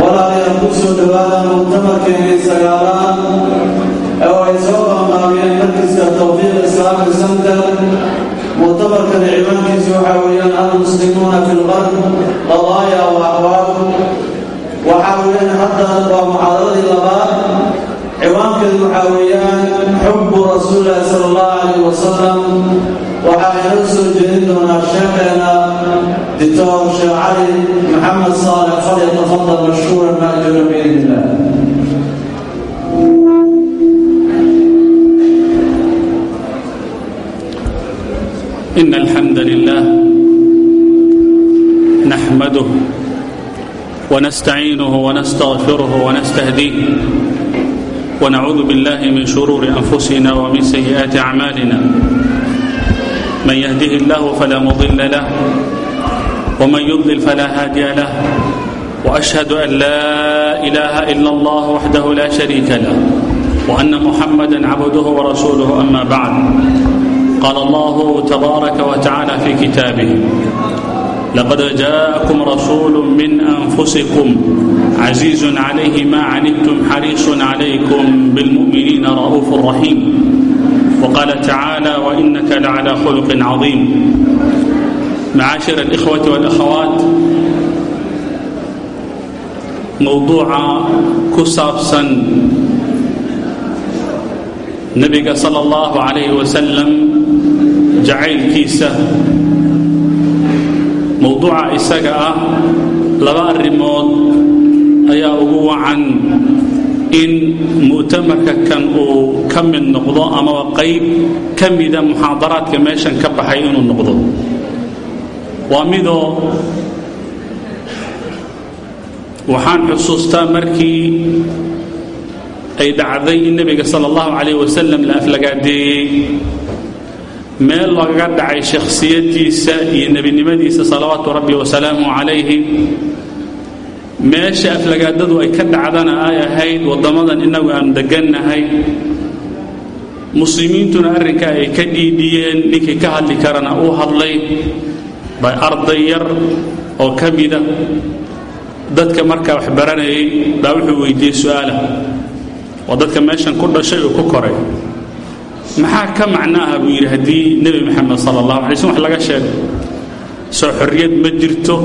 walaalayaal ku soo dhowaada muctamarkeennii sagaalaad oo ay markiska tawfiiq islaami center muctamarkan ciwaankiisu waxaa weeyaan almuslimuuna fi lqarb qadaaya wa axwaal waxaa weeyaan waa muxaadaradii labaad ciwaankeedu waxaa weeyaan xubbu rasuulilahi sala allahu calayh wasalam waxaa inoo soo jeedin doonaa sheekheena للدكتور الشيخ محمد صالح فليتفضل مشكورا ماجورا باذن الله ان الحمد لله نحمده ونستعينه ونستغفره ونستهديه ونعوذ بالله من شرور أنفسنا ومن سيئات أعمالنا من يهده الله فلا مضل له ومن يضلل فلا هادي له وأشهد أن لا إله إلا الله وحده لا شريك له وأن محمدا عبده ورسوله أما بعد قال الله تبارك وتعالى في كتابه لقد جاءكم رسول من أنفسكم عزيز عليه ما عنتم حريص عليكم بالمؤمنين رؤوف رحيم وقال تعالى وإنك لعلى خلق عظيم معاشر الإخوة والأخوات موضوع كسابسا نبي صلى الله عليه وسلم jacaylkiisa mowduuca isaga ah laba arrimood ayaa ugu wacan in mu'tamarka kan uu ka mid noqdo amaba qayb ka mida muxaadaraadka meeshan ka baxay inuu noqdo waa midoo waxaan xusuustaa markii ay dhacday in nebiga sala allahu calayh wasalam la aflagaadeeyey meel lagaga dhacay shakhsiyadiisa iyo nebinimadiisa salawaatu rabbi wasalaamu calayhi meesha aflagaadadu ay ka dhacdana ay ahayd waddamadan innagu aanu degannahay muslimiintuna arrinka ay ka dhiidhiyeen ninkii ka hadli karana uu hadlay bay arday yar oo ka mida. Dadka markaa wax baranayay baa wuxuu weydiiyey su'aalah oo dadka meeshan ku dhashay uu ku koray. Maxaa ka macnaaha buu yidhi haddii nebi moxamed sala allahu alay slm wax laga sheego soo xorriyad ma jirto.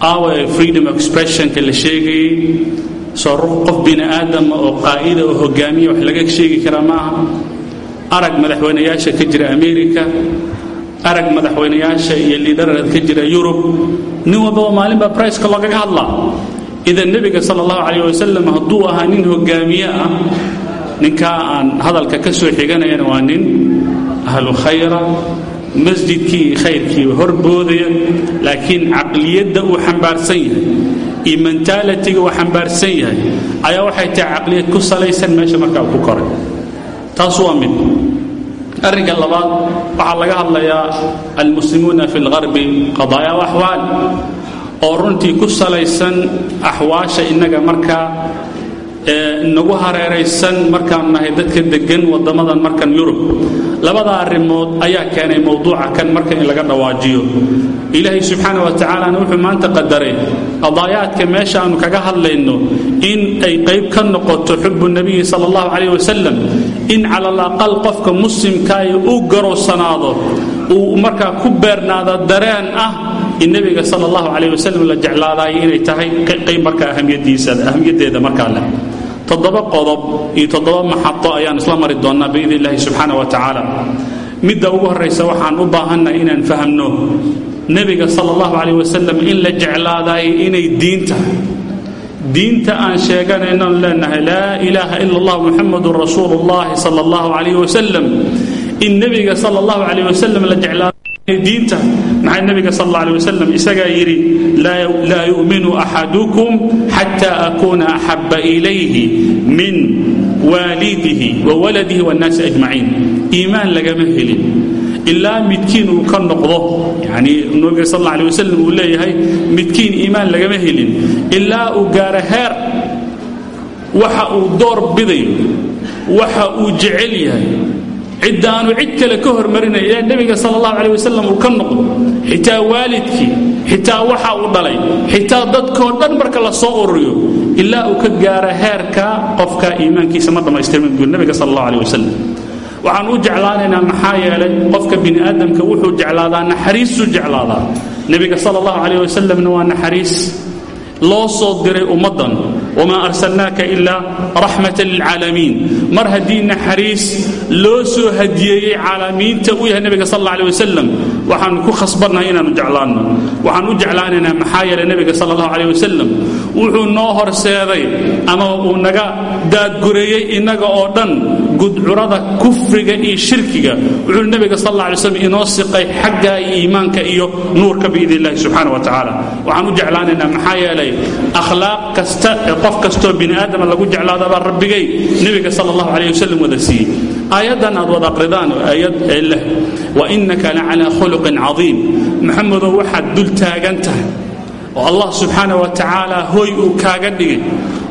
Aawa ee freedom expressionka la sheegayey soo ruux qof bini aadama oo qaa'ida oo hogaamiya wax laga sheegi karaa ma aha arag madaxweynayaasha ka jira america arag madaxweynayaasha iyo liidharad ka jira yurub. Nin walbaba maalin baa briceka loogaga hadlaa. Idan nebiga sala allahu calayh wasalam hadduu ahaa nin hogaamiye ah ninkaa aan hadalka ka soo xiganayana waa nin ahlu khayra masjidkii khayrkiiba horboodaya laakiin caqliyadda uu xambaarsan yahay iyo mentaalitiga uu xambaarsan yahay ayaa waxay tahay caqliyad ku salaysan meesha markaa ku koray. Taas waa mid. Arrinka labaad waxaa laga hadlayaa almuslimuuna fi lgarbi qadaaya axwaal oo runtii ku salaysan axwaasha innaga markaa nagu hareeraysan markaan nahay dadka degan waddamadan markan yurub. Labada arrimood ayaa keenay mowduuca kan marka in laga dhawaajiyo. Ilaahay subxaana wa tacaalana wuxuu maanta qadaray qadaayaadka meesha aanu kaga hadlayno in ay qayb ka noqoto xubu nabiyi sala allahu calayh wasalam in cala alaqal qofka muslimkaay u garowsanaado uu markaa ku beernaado dareen ah in nebiga sala allahu calayh wasalam la jeclaadayo inay tahay qayb markaa ahamiyadiisa ahamiyaddeeda markaa leh toddoba qodob iyo toddoba maxado ayaan isla mari doonnaa biidn illahi subxaana wa tacaala. Midda ugu horraysa waxaan u baahannahay inaan fahamno nebiga sala allahu calayh wasalam in la jeclaadayo inay diin tahay diinta aan sheeganaynon leenahay laa ilaaha ila allah muxamadun rasuulu llahi sala allahu calayh wasalam in nebiga sala allahu calayh wasalam la jeclaadayo diinta maxay nabiga sal alla alay wasalam isagaa yidhi laa yu'minu axadukum xata akuuna axaba ilayhi min waalidihi wa waladihi waannaasi ajmaciin iimaan lagama helin. Ilaa midkiin uu ka noqdo yani nabiga sal alla alay wasalam uu leeyahay midkiin iimaan lagama helin. Ilaa uu gaaro heer waxa uu door bidayo waxa uu jecel yahay cidda aanu cid kale ka hormarinay ee nebiga sala allahu caleyh wasalam uu ka noqdo xitaa waalidkii xitaa waxa uu dhalay xitaa dadkoo dhan marka la soo ururiyo ilaa uu ka gaara heerka qofka iimaankiisa ma dhammaystirmin buu nebiga sala allahu caleyh wasalam waxaan u jeclaanaynaa maxaa yeelay qofka bini aadamka wuxuu jeclaadaa naxariisuu jeclaadaa. Nebiga sala allahu caleyh wasalamna waa naxariis loo soo diray ummaddan wamaa arsalnaaka ilaa raxmatan lilcaalamiin mar haddii naxariis loo soo hadiyeeyey caalamiinta uu yahay nebiga sal alla aleh wasalam waxaanu ku khasbannahay inaannu jeclaanno waxaan u jeclaanaynaa maxaa yeelay nebiga sala allahu caleh wasalam wuxuu noo horseeday ama uu naga daadgureeyey innaga oo dhan gudcurada kufriga iyo shirkiga wuxuu nebiga sal alla alay slam inoo siqay xagga iimaanka iyo nuurka biidn illahi subxaana qof kastoo bini aadama lagu jeclaadabaa rabbigay nebiga sala allahu calayh wasalam wada siiyey. Aayaddan aad wada aqridaan aayad ee leh wa innaka la calaa khuluqin cadiim. Maxamedow waxaad dul taagan tahay oo allah subxaana wa tacaala hooy uu kaaga dhigay.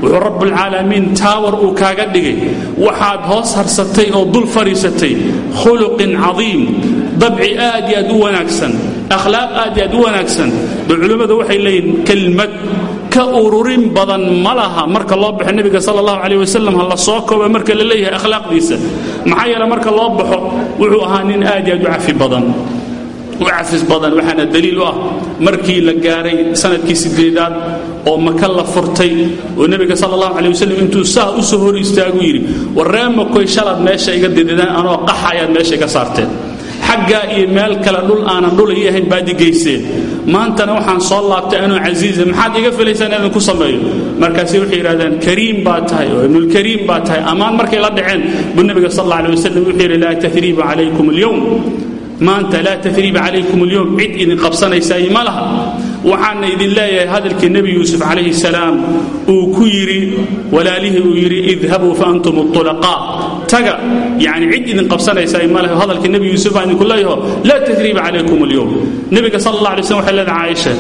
Wuxuu rabbulcaalamiin taawar uu kaaga dhigay. Waxaad hoos harsatay oo dul fadhiisatay. Khuluqin cadiim. Dabci aad iyo aad u wanaagsan. Akhlaaq aad iyo aad u wanaagsan ba culimmadu waxay leeyihiin kelmad ka ururin badan ma laha marka loo baxo nebiga sala allahu caleyh wasalam ha la soo kooba marka la leeyahay akhlaaqdiisa. Maxaa yeele marka loo baxo wuxuu ahaa nin aad iyo aad u cafi badan u cafis badan waxaana daliil u ah markii la gaaray sannadkii sideedaad oo maka la furtay oo nebiga sala allahu caley wasalam intuu saa u soo hor istaagu yidhi warreemakoy shalaad meesha iga dididaan anoo qaxa ayaad meesha iga saarteen xaggaa iyo meel kale dhul aanan dhul ii ahayn baad i geyseen maantana waxaan soo laabtay anoo casiiza maxaad iga filaysaan inaan ku sameeyo? Markaasi waxay yidhahdeen kariim baa tahay oo ibnulkariim baa tahay ammaan markay la dhaceen buu nebiga sal alla alay wasalam wuxuu yidhi laa tahriiba calaykum alyowm maanta laa tahriiba calaykum alyowm cid idin qabsanaysaay ma laha waxaana idin leeyahay hadalkii nebi yuusuf calayhi salaam uu ku yidhi walaalihii uu yidhi idhabuu fa antum ulaqaa taga yani cid idin qabsanaysaa ma leho hadalkii nebi yuusuf baan idinku leeyaho laa tahriiba calaykum alyowm nebiga sal allah alay slm waxay leedahay caaisha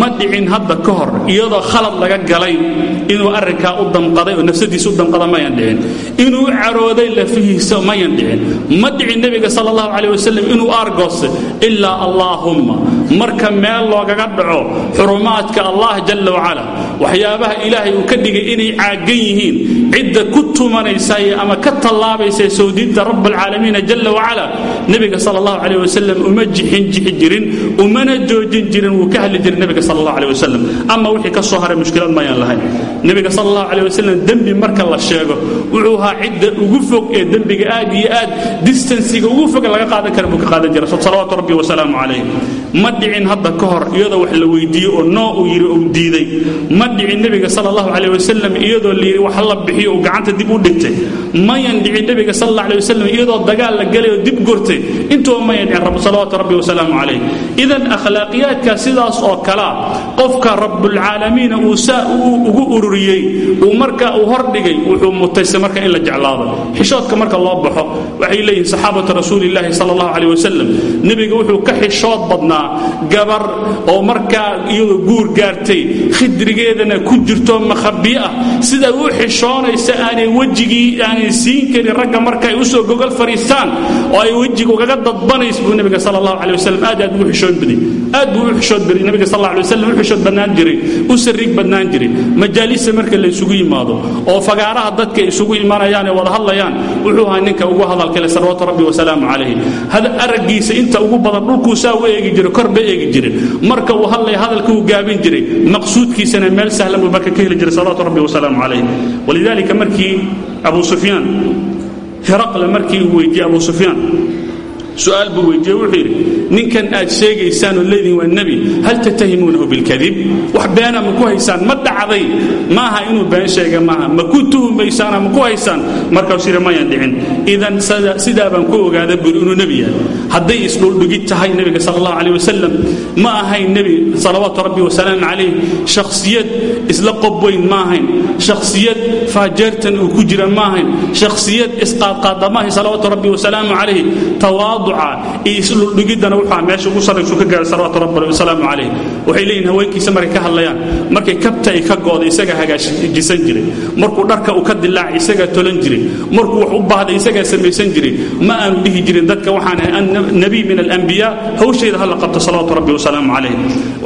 ma dhicin hadda ka hor iyadoo khalad laga galay inuu arrinkaa u damqaday oo nafsadiisa u damqada mayan dhicin. Inuu carooday lafihiisa mayan dhicin. Ma dhicin nebiga sal allahu caleyh wasalam inuu aargoose ilaa allaahumma marka meel loogaga dhaco xurumaadka allah jalla wacala waxyaabaha ilaahay uu ka dhigay inay caagan yihiin cidda ku tumanaysaye ama ka tallaabaysa sawdiinta rabbalcaalamiina jalla wacala nebiga sal allahu caleyh wasalam uma jixin jixi jirin umana joojin jirin wuu ka hadli jiray nebiga sal allahu caleyh wasalam ama wixii ka soo haray mushkilad mayaan lahayn. Nebiga sal allahu caleyh wasalam dembi marka la sheego wuxuu ahaa cidda ugu fog ee dembiga aad iyo aad distansiga ugu fog laga qaadan kara buu ka qaadan jiray. Salawaatu rabbi wasalaamu calayh dhicin hadda ka hor iyadoo wax la weydiiye oo noo uu yidhi uu diiday. Ma dhicin nebiga sal allahu caleyh wasalam iyadoo la yidhi wax la bixiyo uu gacanta dib u dhigtay. Mayan dhicin nebiga sal allah aleh iyadoo dagaal la galay oo dib gortay. Intuba mayan dhicin salawaatu rabbi wasalaamu calayh idan akhlaaqiyaadka sidaas oo kalea qofka rabbulcaalamiina uu saa ugu ururiyey uu marka uu hordhigay wuxuu mutaysa marka in la jeclaado. Xishoodka marka loo baxo waxay leeyihiin saxaabatu rasuulillaahi sal allahu caleyh wasalam nebiga wuxuu ka xishood badnaa gabar oo markaa iyadoo guur gaartay khidrigeedana ku jirto makhabi ah. Sida u xishoonaysa aanay wejigii aanay siin karin ragga marka ay u soo gogol fariistaan oo ay wejiga ugaga dadbanays buu nebiga sal allahu caleh wasalam aad aad ugu xishood baday aad buu u xishood baday nebiga sal alay wasalam u xishood badnaan jiray u sariig badnaan jiray. Majaalista marka la isugu yimaado oo fagaaraha dadka isugu imanayaan ee wada hadlayaan wuxuu ahaa ninka ugu hadalkale salawaatu rabbi wasalaamu calayhi araggiisa inta ugu badan dhulkuu saa u eegi jiray kor ba eegi jiray marka uu hadlaya hadalka uu gaabin jiray maqsuudkiisana meel sahlan buu marka ka heli jiray salawaatu rabbi wasalaamu calayh walidaalika markii abu sufyaan hiraqle markii uu weydiiyey abu sufyaan su'aal buu weydiiye wuxuu yidhi ninkan aad sheegaysaan oo leedihin waa nebi hal tattahimuunahu bilkadib wax beena ma ku haysaan ma dhacday maaha inuu been sheega maaha ma ku tuhumaysaana ma ku haysaan? Markaasuu yidhi mayan dhicin. Idan sidaa baan ku ogaada buri inuu nebi yahay. Hadday isdhuldhigid tahay nebiga sal allahu caleyh wasalam ma ahayn nebi salawaatu rabbi wasalaamu calayh shakhsiyad isla qobweyn ma ahayn. Shakhsiyad faajeertan uu ku jira ma ahayn. Shakhsiyad isqaadqaadamahay salawaatu rabbi wasalaamu calayhi tawaaduca iyo isluldhigiddana wuxuu meesha ugu sarraysu ka gaaray salawaatu rabbi wasalaamu calayhi. Waxay leeyihiin haweenkiisa markay ka hadlayaan markay kabta ay ka gooda isagaa hagaajisan jiray. Markuu dharka uu ka dilaacay isagaa tolan jiray. Markuu wax u baahday isagaa samaysan jiray. Ma aanu dhihi jirin dadka waxaan nabiy min alambiyaa hawshayda hala qabto salawaatu rabbi wasalaamu calayh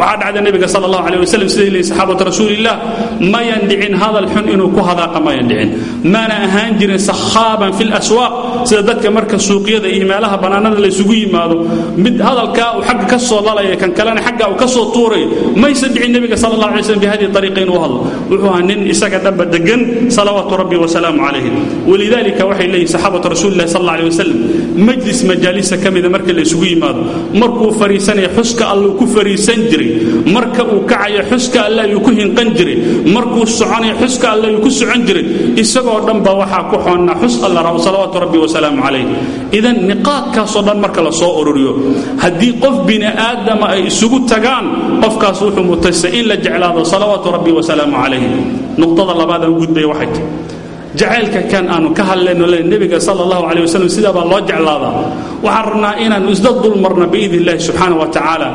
waxaa dhacda nebiga sala allahu calayh wasalam siday leeyihiin saxaabatu rasuuliillah mayan dhicin hadal xun inuu ku hadaaqa mayan dhicin. Maana ahaan jirin sakhaaban fi laswaaq sida dadka marka suuqyada iyo meelaha bannaanada laysugu yimaado. Mid hadalkaa uu xagga ka soo lalaya kan kalena xagga uu ka soo tuuraya maysan dhicin nebiga sala allah alay slam bihadihi ariiqa inuu hadlo. Wuxuu ahaa nin isaga dhanba degan salawaatu rabbi wasalaamu calayhi walidaalika waxay leeyihiin saxaabatu rasuulillahi sal alla majlis majaalisa ka mida marka laysugu yimaado. Markuu fariisanaya xuska alluu ku fariisan jiray. Marka uu kacayo xuska alle ayuu ku hinqan jiray markuu soconayo xuska alle ayuu ku socon jiray isagoo dhanba waxaa ku xoonnaa xus alla rabo salawaatu rabbi wasalaamu calayh. Idan niqaadkaasoo dhan marka la soo ururiyo haddii qof bini aadama ay isugu tagaan qofkaas wuxuu mutaystay in la jeclaado salawaatu rabbi wasalaamu calayh. Nuqdada labaad aan gudbaya waxay tahy jacaylka kan aanu ka hadlayno le nebiga sala allahu calay wasalam sidaabaa loo jeclaadaa waxaan rabnaa inaannu isla dulmarno biidn subxaana wa tacaala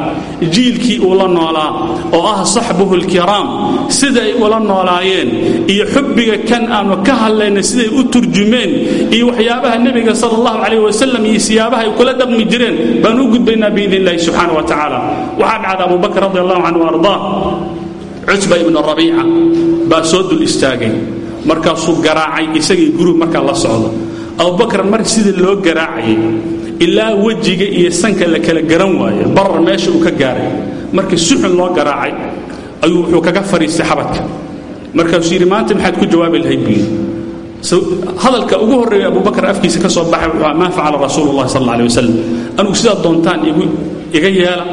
jiilkii uu la noolaa oo ah saxbuhu lkiraam siday ula noolaayeen iyo xubbiga kan aanu ka hadlayno siday u turjumeen iyo waxyaabaha nebiga sala allahu calayh wasalam iyo siyaabaha ay kula dhaqmi jireen baan u gudbaynaa biidn subxaana wa tacaala. Waxaa dhacda abubakr radi allahu canhu ardaa cutba ibnu rabiica baa soo dul istaagay markaasuu garaacay isagii gurub markaa la socdo. Abubakar mar sidii loo garaacayay ilaa wejiga iyo sanka la kala garan waaye barar meesha uu ka gaaray. Markii suxun loo garaacay ayuu wuxuu kaga fadhiistay xabadka. Markaasuu yidhi maxaad ku jawaabi lahayd buu yidhi hadalka ugu horreeya abubakar afkiisa ka soo baxay wuxuu maa facala rasuulu llahi sal alla alay wasalam doontaan igu iga yeela.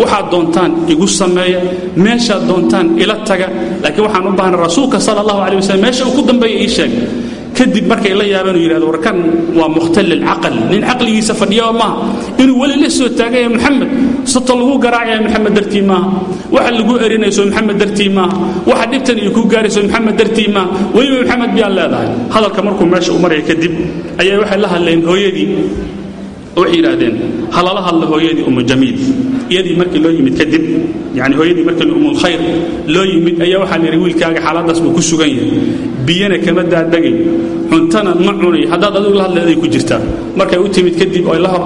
Waxaad doontaan igu sameeya meeshaad doontaan ila taga. Laakiin waxaan u baahnay rasuulka sala allahu alay wasalam meesha uu ku dambeeya ii sheeg. Kadib markay la yaabeen uu yidhahdo warkan waa mukhtal alcaqal nin caqligiisa fadhiyaa maaha. Inuu weli la soo taagaya moxamed sato lagu garaacaya moxamed dartii maaha. Waxa lagu erinayso moxamed dartii maaha. Waxa dhibtan iyo ku gaarayso moxamed dartii maaha. Weliba moxamed biyaad leedahay. Hadalka markuu meesha u maraya kadib ayaa waxay la hadleen hooyadii waxay yidhaahdeen halala hadla hooyadii umu jamiil iyadii markii loo yimid kadib yani hooyadii markii umulkhayr loo yimid ayaa waxaa la yidhi wiilkaaga xaaladaas ku sugan yahay. Biyana kama daadegay cuntana ma cunay haddaad adigu la hadleeday ku jirtaa. Markay u timid kadib ay hor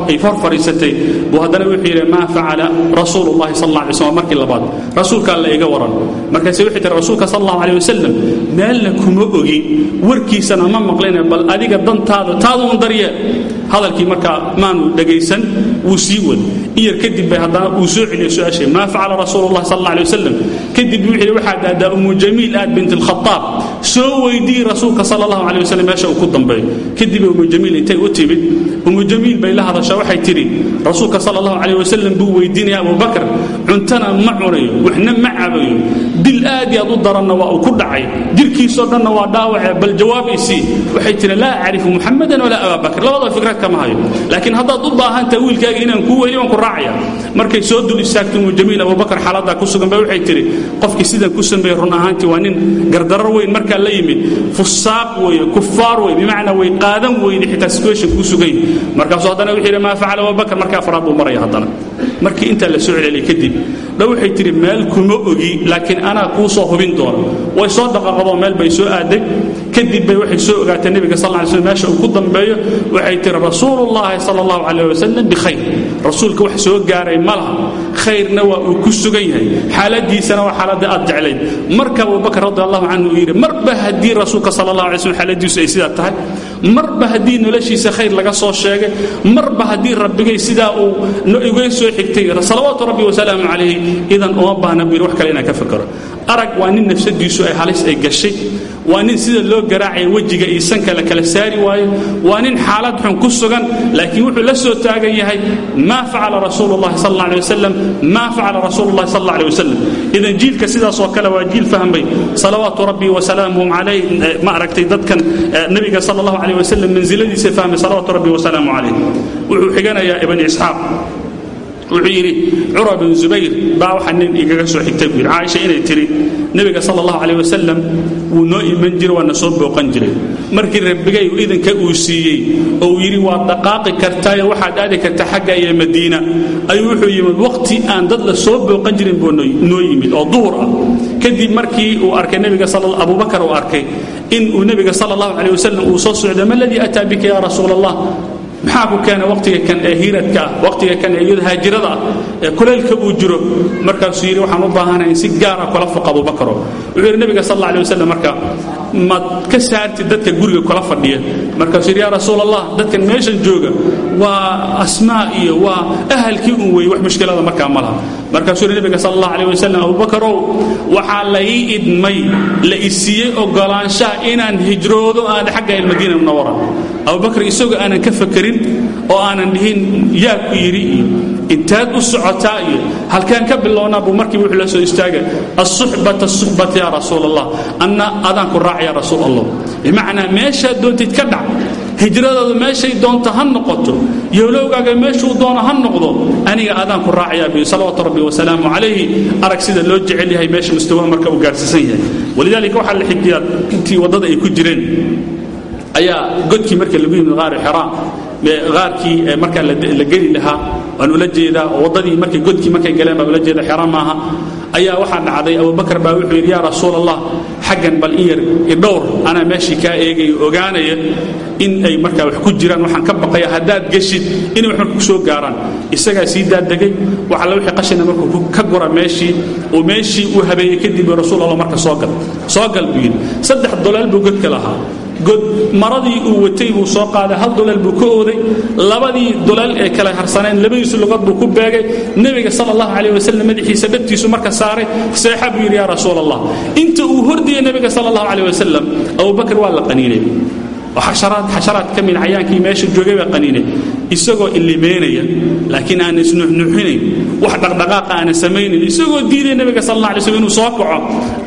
buu haddana wuxuu yidhi maa facala rasuulu llahi sal alla markii labaad rasuulka alla iga waran. Markaase waxay tihi rasuulka sal allahu wasalam meelna kuma ogi warkiisana ma maqline bal adiga dantaada taaduun daryeel hadalkii markaa maanu dhegaysan wuu sii wad. Iyar kadib bay haddana uu soo celiyay su'aashay. Maa facala rasuulu llahi sal kadib wuxuu yidhi waxaad aadaa umu aad bint alkhataab soo weydii rasuulka sal allahu alay wasalam meesha uu ku dambeeyo kadib umu jamiil intay u timid. Umu jamiil bay la hadashaa waxay tidhi rasuulka sal allahu calayh wasalam buu weydiinaya abubakar cuntana ma cunayo waxna ma cabayo. Dil aad iyo aad u daranna waa ku dhacay. Jirkiisoo dhanna waa dhaawace bal jawaabaysii waxay tihi laa acrifu muxamadan walaa abaabakr labadaba fikrad kama hayo laakiin haddaad u baahantaha wiilkaaga inaan kuu waan ku raacaya. Markay soo dul istaagtay umu jamiil abubakar xaaladdaa ku sugan ba waxay tihi qofkii sidan ku sameeyey run ahaantii waa nin gardarar weyn markaa la yimid. Fusaaq weeye kufaar wey bimacnaa way qaadan weyne xitaa situation ku sugan markaasuu haddana wuxuu yidhi maa facala abubakar markii afraad buu maraya haddana. Markii intaa la soo celeliyay kadib dha waxay tidhi meel kuma ogi laakiin anaa kuu soo hubin doona way soo dhaqaaqadoo meel bay soo aaday kadib bay waxay soo ogaatay nebiga sal ly slm meesha uu ku dambeeyo waxay tihi rasuulullaahi sala allahu calayh wasalam bikhayr rasuulka wax soo gaaray ma khayrna waa uu ku sugan yahay. Xaaladiisana waa xaaladda aad jeclayd marka abubakar radi allahu canhu uu marba haddii rasuulka sala allah alay xaaladiisu ay sidaa tahay? Marba haddii noloshiisa khayr laga soo sheegay? Marba haddii rabbigay sidaa uu iga soo xigtay? Salawaatu rabbi wasalaamu calayhi idan uma baahna buu wax kale inaan ka fikero arag waa nin nafsadiisu ay halis ay gashay waa nin sida loo garaacaya wejiga iyo sanka la kala saari waayo. Waa nin xaalad xun ku sugan laakiin wuxuu la soo taagan yahay maa facala rasuulu sal alla alay wasalam maa facala rasuulu sal alla alay wasalam idan jiilka sidaasoo kale waa jiil fahmay salawaatu rabbi wasalaamuhum calayh ma aragtay dadkan nebiga sala allahu calayh wasalam mansiladiisa fahmay salawaatu rabbi wasalaamu calayh wuxuu xiganayaa ibn isxaaq. Wuxuu yidhi cura bin zubayr baa waxa nin igaga soo xigtay. Buu yidhi caaisha inay tidhi nebiga sala allahu calayh wasalam wuu noo iman jiray waana soo booqan jiray. Markii rabbigay idanka uu siiyey oo uu yidhi waad dhaqaaqi kartaayo waxaad aadi kartaa xagga iyo madiina ayuu wuxuu yimid waqti aan dad la soo booqan jirin buu noo yimid oo duhur ah. Kadib markii uu arkay nebiga abubakar uu arkay in uu nebiga sala allahu wasalam uu soo socday ma aladii ataa bika yaa rasuul allah maxaa ku keena waqtiga kan ee hiiradka ah waqtiga kan ee iyada ah ee kulaylka uu jiro? Markaasuu yidhi waxaan u baahanahay in si gaara kula foq abubakaro wuxuu yidhi nebiga sal alla alay wasalam marka maad ka saartid dadka guriga kula fadhiya? Markaasuu yidhi yaa rasuul allah dadkan meeshan jooga waa asmaa iyo waa ahalkii un weeye wax mushkilada markaa ma laha. Markaasuu yidhi nebiga sal allah alayh wasalam abubakarow waxaa la ii idmay la isiiyey ogolaanshaha inaan hijroodo aan xagga almadiina munawara abubakar isagoo aanan ka fakerin oo aanan dhihin yaa ku yidhi intaad u socotaa iyo halkaan ka bilownaa buu markiiba wuxuu la soo istaaga asuxbata suxbata yaa rasuul allah anna adaan ku raac yaa rasuul allah bimacnaa meeshaad doontid ka dhac hijradaadu meeshay doonto ha noqoto yowlowgaaga meeshuu doono ha noqdo aniga adaan ku raacayaa bi salawaatu rabbi wasalaamu calayhi arag sida loo jecel yahay meesha mustawaha marka uu gaarsiisan yahay. Walidaalika waxaa la xijiyaa intii waddada ay ku jireen. Ayaa godkii marka lagu yimid qaari xiraa qaarkii markaa la geli lahaa waan ula jeedaa waddadii markay godkii markay galeen baa ula jeeda xera maaha ayaa waxaa dhacday abubakar baa wuxuu yidhi yaa rasuul allah xaggan bal in yar idhowr anaa meeshii kaa eegaya ogaanaya in ay markaa wax ku jiraan waxaan ka baqaya haddaad geshid inay wax marka ku soo gaaraan. Isagaa sii daadegay waxalla wixii qashina markuu ka gura meeshii oo meeshii uu habeeyey kadib rasuul allah marka soo gal soo gal buu yidhi. Saddex dolaal buu godka lahaa. God maradii uu watay buu soo qaaday. Hal dulaal buu ka ooday labadii dulaal ee kala harsaneen labadiisu lugood buu ku beegay. Nebiga sal allahu calayh wasalam madaxiisa dhabtiisu marka saaray seexa buu yidhi yaa rasuul allah inta uu hordiyey nebiga sal allahu calayh wasalam abubakar waa la qaniinay. Xasharaad xasharaad ka mid cayaankii meesha joogay baa qaniinay isagoo illimeynaya laakiin aan isnuxnuxinayn wax dhaqdhaqaaqa aanan samaynayn isagoo diiday nebiga sal alla alay slm inuu soo kaco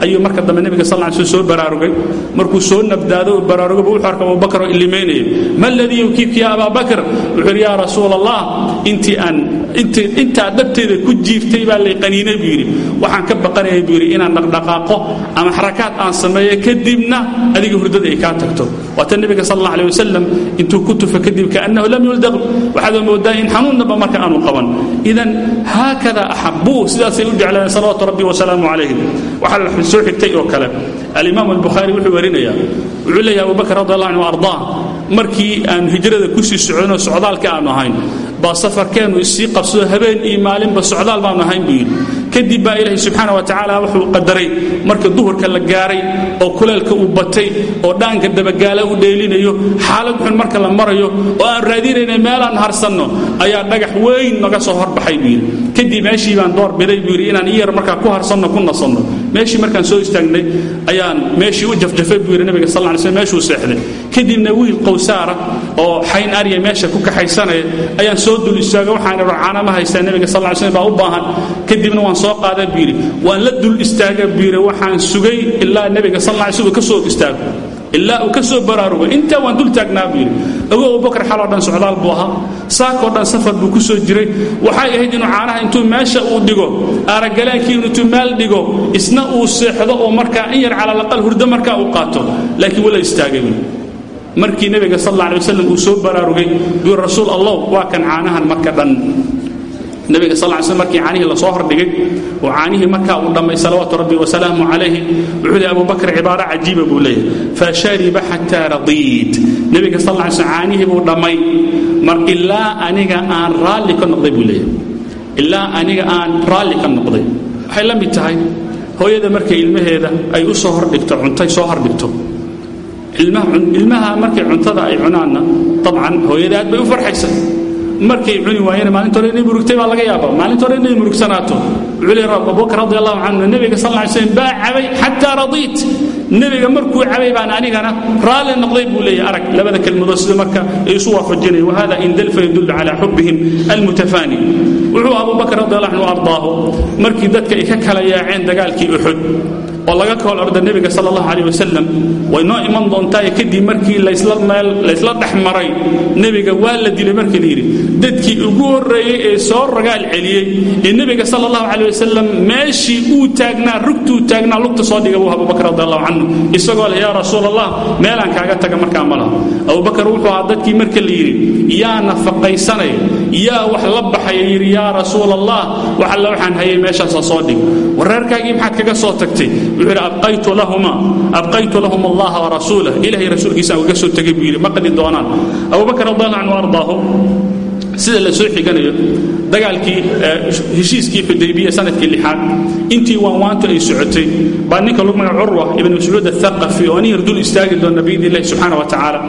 ayuu marka dambe nebiga sal alay slm soo baraarugay. Markuu soo nabdaado oo baraarugaba wuxuu arkay abubakar oo illimeynaya. Ma alladii yukiibka ya abaa wuxuu yidhi yaa rasuul allah intii aan intaa dhabteeda ku jiiftay baa lay qaniinay buu yidhi. Waxaan ka baqanayay buu yidhi inaan dhaqdhaqaaqo ama xarakaad aan sameeyo kadibna adiga hurdada ay kaa tagto. Waata nebiga sal alla alay wasalam intuu ku tufa kadib kaannahu lam yuldaq waxaad moodaa in xanuunnaba marka aanu qaban. Idan haakada axabuu sidaasay u jeclaayeen salawaatu rabbi wasalaamu calayhim waxaa la soo xigtay oo kale. Alimaam albukhaari wuxuu warinayaa. Wuxuu leeyahay abubakar radi anhu ardaa markii aanu hijrada ku sii soconoo socdaalka aanu ahayn. Baa safarkeennu isii qabsado habeen iyo maalinba socdaal baanu ahayn buu yidhi kadib baa ilaahay subxaana wa tacaala wuxuu qadaray marka duhurka la gaaray oo kuleelka uu batay oo dhaanka dabagaala u dheelinayo xaalad xun marka la marayo oo aan raadinayna meelaan harsanno ayaa dhagax weyn naga soo horbaxay buu yidhi. Kadib meeshii baan door biday buu yidhi inaan iyar markaa ku harsanno ku nasanno meeshii markaan soo istaagnay ayaan meeshii u jafjafay buu yidhi nabiga sal ly slm meeshuu seexday. Kadibna wiil qowsaara oo xayn arya meesha ku kaxaysanaya ayaan soo dul istaaga waxaan idho caanama haystaa nebiga sal ly slm baa u baahan. Kadibna waan soo qaada buu yidhi. Waan la dul istaaga buu yidhi waxaan sugay ilaa nebiga sal ly slm ka soo istaago ilaa uu ka soo baraarugo. Intaa waan dul taagnaa buu yidhi. Ogo abubakar xaloo dhan socdaal buu ahaa. Saakoo dhan safar buu ku soo jiray. Waxay ahayd inuu caanaha intuu meesha uu dhigo aaragalaankii intuu meel dhigo isna uu seexdo oo markaa in yar calalaqal hurdo markaa uu qaato. Laakiin wala istaagay buu markii nebiga sal alla alay wasalam uu soo baraarugay buu rasuul allah waa kan caanahan marka dhan nabiga sal ly slm markii caanihii la soo hordhigay oo caanihii markaa uu dhammay salawaatu rabbi wasalaamu calayhi wuxuu leey abubakar cibaaro cajiiba buu leeyahay. Fashariba xataa radiid. Nebiga sal ly slm caanihii buu dhammay mar ilaa aniga aan raalli ka noqday buu leeyahay. Ilaa aniga aan raalli ka noqday. Waxay la mid tahay hooyada markay ilmaheeda ay u soo hordhigto cuntay soo hordhigto. Ilmaha markay cuntada ay cunaanna dabcan hooyada aad bay u farxaysa markay cuni waayeen maalinta hore inay murugtay baa laga yaaba maalinta inay murugsanaato leeyahay abubakar radi allahu canhu nebiga sal ly slam baa cabay xataa radiit. Nebiga markuu cabay baan anigana raalli noqday buu leeyahay arag labada kelmadood sida marka ay isu waafajinaya wahada in dalfa yadullu calaa xubbihim almutafaani. Wuxuu abubakar radi allahu canhu ardaahu markii dadka ay ka kala yaaceen dagaalkii uxud oo laga kool orda nebiga sala allahu calayh wasalam way noo iman doontaa kadib markii laysla dhex maray nebiga waa la dilay markii la yidhi dadkii ugu horreeyey ee soo ragaal celiyey ee nebiga sala allahu calayh wasalam uu taagnaa rugtuu taagnaa lugta soo dhiga buu abubakar radi allahu canhu isagoo leh yaa rasuul allah meelaan kaaga taga markaa ma laha. Abubakar wuxuu ahaa dadkii marka la yidhi yaa nafaqaysanaya yaa wax la baxaya yidhi yaa rasuul allah wax alla waxaan hayay meeshaasa soo dhig wareerkaagii maxaad kaga soo tagtay wuxuu yidhi abqaytu lahum allaha warasuulah ilahay rasuulkiisaan kaga soo tegay buu yidhi ma doonaan. Abubakar radiallahu canhu ardaahu sida la soo xiganayo dagaalkii heshiiskii xudaybiya sannadkii lixaad intii waanwaantu ay socotay baa ninka lagu magac curwa ibn mascuud athaqafi oo nin dul istaagi doona biidni illahi subxaana wa tacaala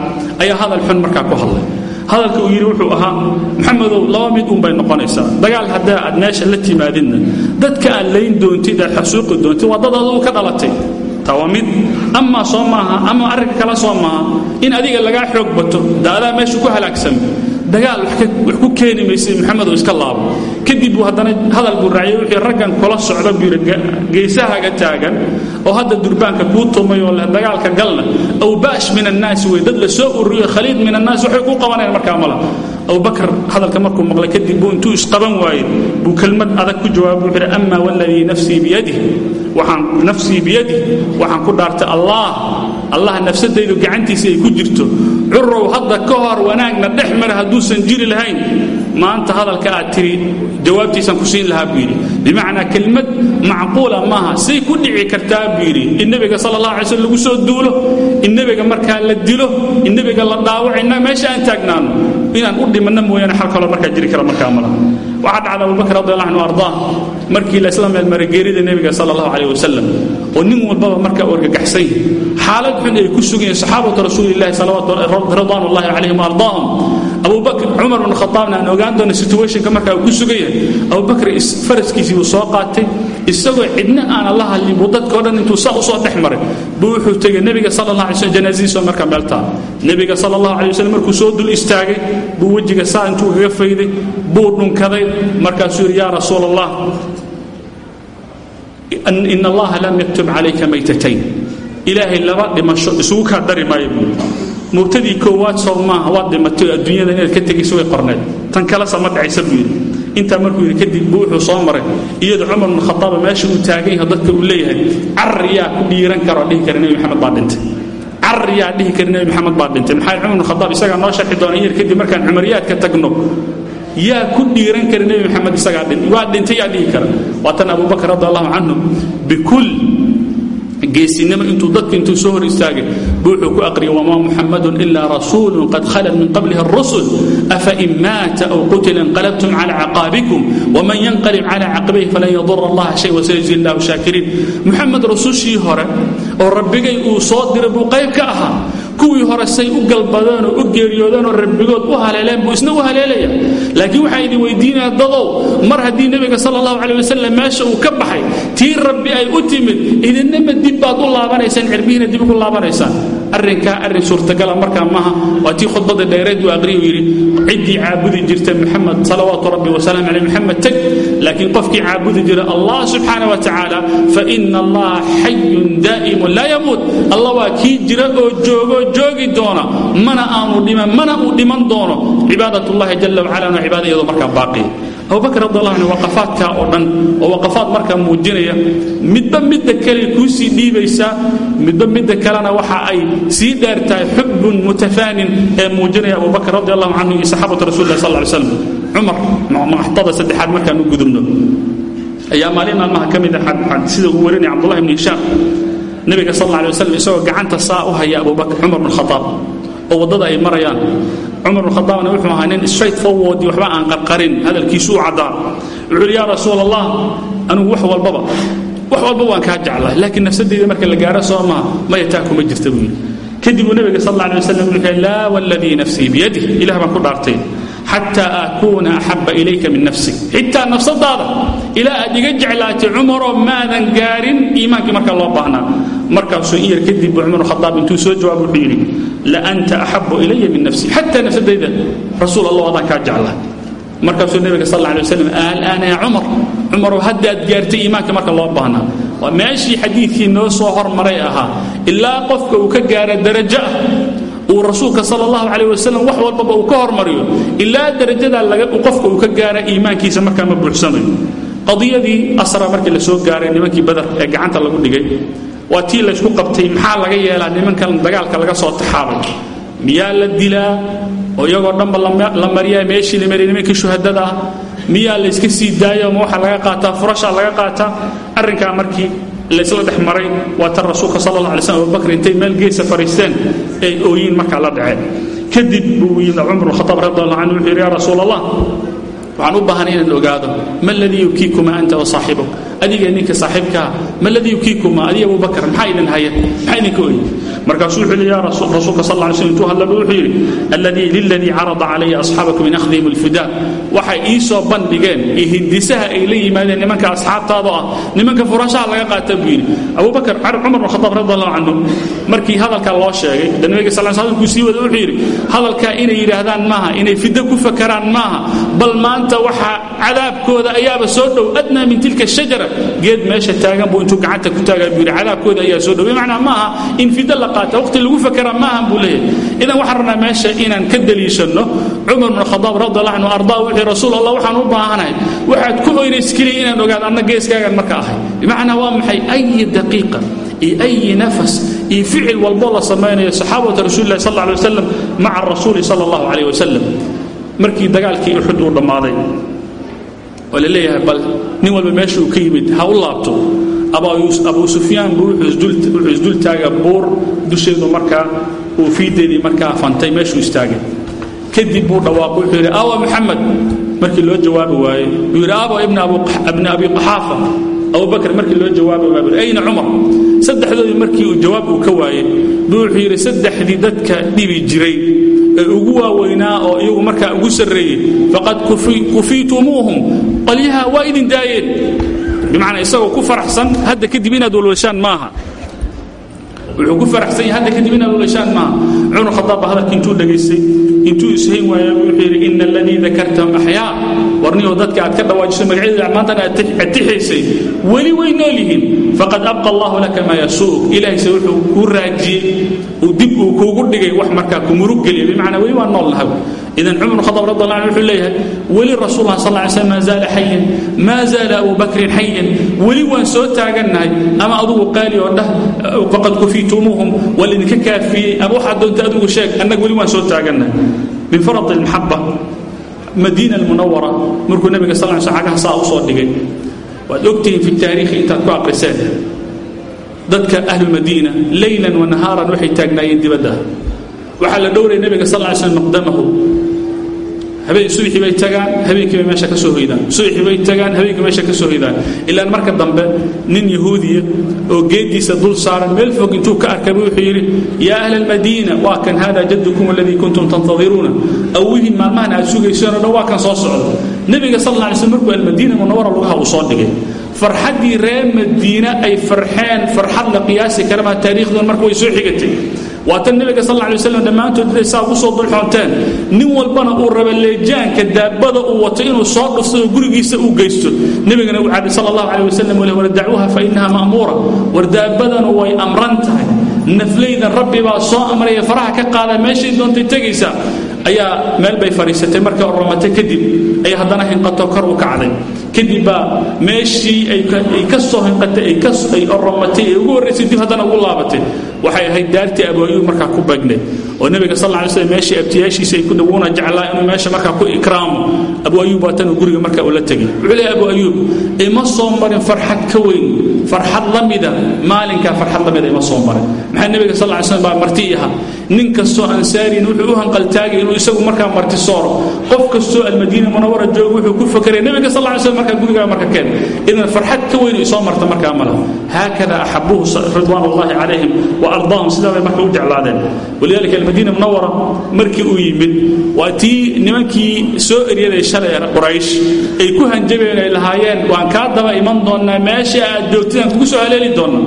ayaa hadal xun markaa ku hadlay hadalka uu yidhi wuxuu ahaa maxamedow laba mid uun bay noqonaysaa. Dagaal haddaa aad meesha la timaadidna dadka aad layn doontid aad xasuuqi doontid waa dad aduu ka dhalatay. Taa waa mid. Amaa soo maaha ama arrinka kale soo maaha. In adiga lagaa xoog bato daadaa meesha ku halaagsame dagaal wax ku keeni maysa maxamedow iska laabo kadib buu haddana hadal buu raaciyay wuxuu raggan kula socda buu yidhi geesahaga taagan oo hadda durbaanka kuu tumay oo leh dagaalka galna awbaash min annaasi wey dad la soo ururiyo khaliid min annaas waxay kuu qabanayaan markaa mala abubakar hadalka markuu maqlay kadib buu intuu isqaban waayey buu kelmad adag ku jawaabay wuxuu yidhi ama waladii nafsii biyadih waxaan nafsii biyadih waxaan ku dhaartay allah allah nafsadaydu gacantiisa ay ku jirto. Curow hadda ka hor wanaagna dhex mara jiri lahayn maanta hadalka aad tiri jawaabtiisaan ku siin lahaa buu yidhi. Bimacnaa kelmad macquula maaha say ku dhici kartaa buu yidhi. In nebiga sala allah alay slm lagu soo duulo in nebiga markaa la dilo in nebiga la dhaawaco innaga meesha aan taagnaano inaan u dhimanno mooyaane xal kaloo markaa jiri kara markaa malaha waxaa dhacda abubakar radiallah anhu ardaa markii la isla meelmaray geerida nebiga sala allahu calayh wasalam oo nin walbaba markaa yahay. Xaalad xun ay ku sugan yihiin saxaabatu rasuulillahi salawaatu ridwaan ullahi calayhim waardaahum abubakr cumar bn khaaabna aan ogaan doona situationka markaa uu ku sugan yahay abubakr faraskiisii buu soo qaatay. Isagoo cidna aana la hadlin buu dadkao dhan intuu saa u soo dhex maray. Buu wuxuu tegey nebiga sala allah alay janaasadiisoo markaa meel taal nebiga alay waslm markuu soo dul istaagay buu wejiga saa intuu kaga fayday buu dhunkaday. Markaasuu yidhi yaa rasuul allah in allaha lam yaktub calayka maytatayn. Ilaahay laba dhimasho isugu kaa dari murtadii koowaad soo maaha waad dhimatay oo adduunyada inaad ka tegayso way qorneed. Tan kalesa ma dhacaysa buu yidhi. Intaa markuu yidhi kadib buu wuxuu soo maray. Iyadoo cumar bnu khataaba meesha uu taagan yaho dadka uu leeyahay car yaa ku dhiiran kara oo dhihi kara nebi maxamed baa dhintay. Car yaa dhihi kara nebi maxamed baa dhintay. Maxaa cumar bnu khataab isagaa noo sharxi doona yar kadib markaan cumariyaadka tagno yaa ku dhiiran kara nebi maxamed isagaa dhin waa dhintay yaa dhihi kara. Waa tan abubakar radi allahu canhu bikul geesinimo intuu dadka intuu soo hor istaagay buu wuxuu ku aqriyay wamaa muxamadun ilaa rasuulun qad khalat min qablihi الrusul afain maata aw qutila inqalabtum cala caqaabikum waman yanqalib cala caqibayhi falan yadura allaha shay wasayajzi illahu shaakiriin. Muxamed rusushii hore oo rabbigay uu soo diray buu qayb ka ahaa kuwii hore say u galbadeen oo u geeriyoodeen oo rabbigood u haleeleen buu isna u haleelaya. Laakiin waxaa idin weydiinaya dadow mar haddii nebiga sala allahu calay wasalam meesha uu ka baxay tii rabbi ay u timid idinama dib baad u laabanaysaan cirbihiina dib ugu laabanaysaan arrinkaa arrin suurtagala markaa maaha. Waa tii khudbadda dheereed uu aqriyu yidhi ciddii caabudi jirta maxamed salawaatu rabbi wasalaamu caleyh maxamed teg laakiin qofkii caabudi jira allah subxaana wa tacaala fa ina allaha xayun daa'imun laa yamuut. Allah waa kii jira oo joogo joogi doona mana aanu dhiman mana uu dhiman doono. Cibaadat ullahi jala wacala waa cibaada iyadoo markaa baaqiya abubakr radi allah anhu waqafaadkaa oo dhan oo waqafaad markaa muujinaya midba midda kale kuu sii dhiibaysaa midba midda kalena waxa ay sii dheer tahay mutafaanin ee muujinaya abubakr radi allahu canhu iyo saxaabatu rasul lah sal ly slam cumar maxtada saddexaad markaan u gudubno. Ayaa maalin maalmaha ka mid a sida uu warinaya cabdullahi bni hishaam. Nebiga sal alla alay isagoo gacanta saa u haya abubakr cumar bn khadaab oo waddada ay marayaan cumar bn khadaabna wuxuu ahaa nin straight forward waxba aan qarqarin hadalkiisu u caddaa wuxuu uhi yaa rasuul allah anigu wax walbaba wax walba waan kaa jeclaa laakiin nafsadeyda marka la gaaro soo maha maya taa kuma jirta buu yidhi. Kadib uu nebiga sal alla alay wasalam wuxuu yidhi laa waladii nafsii biyadih ilah baan ku dhaartay xataa akuuna axaba ilayka min nafsik. Xitaa nafsadaada ilaa aad iga jeclaatay cumaroo maadan gaarin iimaankii markaa loo baahnaa markaasuu in yar kadib cumar khadaab intuu soo jawaab wuxuu yidhi la anta axabu ilaya min nafsi. Xataa nafsadayda rasuul allah adaan kaa jeclaa. Markaasuu nebiga sal alla alay wasalam alaana yaa cumar. Cumarow haddaad gaartay iimaanka marka loo baahnaa? Waa meeshii xadiidkii noo soo hormaray ahaa ilaa qofka uu ka gaara darajo ah uu rasuulka sal allahu wasalam wax walbaba uu ka hormariyo ilaa darajadaa qofka uu ka gaara iimaankiisa markaa ma buuxsamayo qadiyadii asra markii la soo gaaray nimankii badar ee gacanta lagu dhigay waa tii laysku qabtay maxaa laga yeelaa nimankan dagaalka laga soo taxaabay? Miyaa la dilaa? Oo iyagoo dhanba la mariyaa meeshii la mariya nimankii shuhadada? Ah miyaa layska sii daayo ma waxaa laga qaataa furashaa laga qaataa? Arrinkaa markii laysla dhex maray waa tan rasuulka sal alla alay slm abubakr intay meel geesa fadhiisteen ay ooyiin markaa la dhaceen. Kadib buu yimid cumar khataab radi allah canhu wuxuu yidhi yaa rasuul allah waxaan u baahanay inaan ogaado ma ladii yubkiikuma anta wa saaxibuk adiga ninka saaxiibkaa ma ladii yubkiikuma adiga abubakar maxaa idin haya maxaa idinka oyi markaasuu wuxuu yaa rasuulka sal alla slam intuu hadlaba wuxuu yidhi alladii liladii carada calaya asxaabakum min akhdihim alfidaa waxay ii soo bandhigeen iyo hindisaha ay la yimaadeen nimanka asxaabtaado ah nimanka furashaha laga qaata buu yidhi. Abubakar cumar bin khataab radi allahu canhu markii hadalkaa loo sheegay de nabiga sal sl hadalkuu sii wada wuxuu yidhi hadalkaa inay yidhaahdaan maaha inay fiddo ku fakaraan maaha bal maanta waxaa cadaabkooda ayaaba soo dhow adnaa min tilka shajara geed meesha taagan buu intuu gacanta ku taagaa buu yidhi cadaabkooda ayaa soo dhow bimacnaa maaha in fiddo la qaata waqti lagu fakara maahan buu leeyahay. Idan waxaan rabnaa meesha inaan ka daliishanno cumar bin khadaab radi allah anhu ardaa wuxuu rasuul allah waxaan u baahanahay waxaad ku oynays keliya inaan ogaado anna geeskaagan marka ahay. Bimacnaa waa maxay? Ayi daqiiqa iyo ayi nafas iyo ficil walboo la samaynayo saxaabata rasuulillahi sal alay wasalam maca rasuuli sala allahu calayh wasalam markii dagaalkii uxud uu dhammaaday oo la bal nin walba meesha uu ka yimid ha u laabto. Abu sufyaan buu wuxuu isdul taaga buur dusheedu markaa uu fiideedii markaa fantay meeshuu istaagay. Kadib buu dhawaaqo wuxuu yidhi awa maxamed. Markii loo jawaabi waaye buu yidhi aba ibna abi qaxaafa abubakr markii loo jawaabi buu ayna cumar. Saddexdoodii markii uu jawaab uu ka waayey buu wuxuu yidhi dadka dhibi jiray ee ugu waaweynaa oo iyagu markaa ugu sarreeyey faqad kufiitumuuhum qolyaha waa idin daayeen. Bimacnaa isagoo ku faraxsan hadda kadib inaad walwashaan maaha. Wuxuu ku faraxsan yahay hadda kadib inaad walwashaan maaha. Cumar khadaab baa hadalkii intuu dhegaystay intuu ishayn waaya wuxuu yidhi ina aladii dakartahum axyaa warniyoo dadka aad ka dhawaajiso magacyadooda maantana aad tixaysay. Weli way nool faqad abqa allahu laka maa yasuuk. Ilaahayse wuxuu kuu raajiyey uu dib uu kuugu dhigay wax markaa kumurug geliya. Bimacnaa weli waa nool nahay idan cumar bn khadaab radi allah anhu wuxuu leeyahay weli rasuulullah sal ly slam maa zaala xayan maa zaala abu bakrin xayan weli waan soo taagannahay ama adugu qaali oo dhah faqad kufiitumuuhum waa laydinka kaafiyey. Ama waxaad doonta adigu sheeg annaga weli waan soo taagannahay min farad almaxaba madiina almunawara markuu nabiga sal ly sl xagaha saa u soo dhigay. Waad ogtihiin fi taariikhi intaad ku aqriseen. Dadka ahlulmadiina leylan wa nahaaran waxay taagnaayeen dibadda. Waxaa la dhowraya nabiga sal ly slm maqdamahu subaxii bay tagaan habeenkii bay meesha ka soo hoydaan. Subaxii bay tagaan habeenkii meesha ka soo hoydaan. Ilaan marka dambe nin yahuudiya oo geediisa dul saaran meel fog intuu ka arkaba wuxuu yidhi yaa ahla almadiina waa kan hada jaddukum aladii kuntum tantadiruuna awihin maalmahan aad sugayseen oo dhan waa kan soo socda nebiga sal alla alay slm markuu almadiina lugaha uu soo dhigay. Farxaddii reer madiine ay farxeen farxad la qiyaasi karamaa taariikhdoon marka soo xigatay waa tan nebiga sal lla lay waslam dhammaantood saa ugu soo dulxoonteen nin walbana uu raba leejaanka daabada uu wato inuu soo dhufto oo gurigiisa uu geysto nebigana uu cadhi sal allahu calay wasalam wale wardacuuha fa innaha ma'muura. War daabadanu way amran tahay. Naflaydan rabbi baa soo amraya faraha ka qaada meeshay doontay tegaysaa ayaa meel bay fadhiisatay. Markay oromatay kadib ay haddana hinqato kor u kacday kadib baa meeshii ay ka soo hinqatay ay oromatay ee ugu horraysay dib haddana ugu laabatay. Waxay ahayd daartii abuayuub markaa ku begnay oo nebiga sal lla alay meeshii abtiyaashiisa ay ku dhawuuna jeclaa inuu meesha markaa ku ikraamo abu ayuub waa tanuu guriga markaa ula tegay. Wuxuu ayuub ima soo marin farxad ka weyn. Farxad la mida maalinkaa farxad la mida ima soo marin. Maxaa nebiga sal lla ly baa marti ahaa nin kastoo ansaariin wuxuu u hanqaltaagay inuu isagu markaa marti sooro. Qof kastoo almadiina munawara jooga wuxuu ku fakaraya nebiga sal lla ly markaa gurigaa marka keen. Idan farxad ka weyn ay soo marta markaa mala haakada axabuhu ridwaan ullahi wa ardaahum sidaa marka u jeclaadeen. Walidalika almadiina munawara markii uu yimid waa nimankii soo eryaday shalay quraysh. Ay ku hanjabeen ay lahaayeen waan kaa daba iman doonnaa meesha aad joogtidaan kugu soo haleeli doonnaa.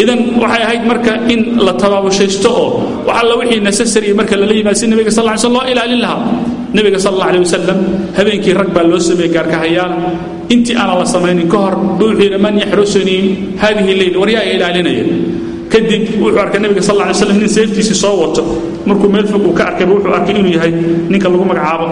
Idan waxay ahayd marka in la tabaabushaysto oo wax alla wixii necessary marka lala yimaad si nebiga sal ly slam loo nebiga sal alla alay wasalam habeenkii rag baa loo sameeyey gaarkahayaal intii aanan la samaynin ka hor buu man yaxrusanii haadihi leyl waryaa ilaalinaya. Kadib wuxuu arkay nabiga sal lay slam nin seeftiisii soo wato. Markuu meel fog uu ka arkayba wuxuu arkay inuu yahay ninka lagu magacaabo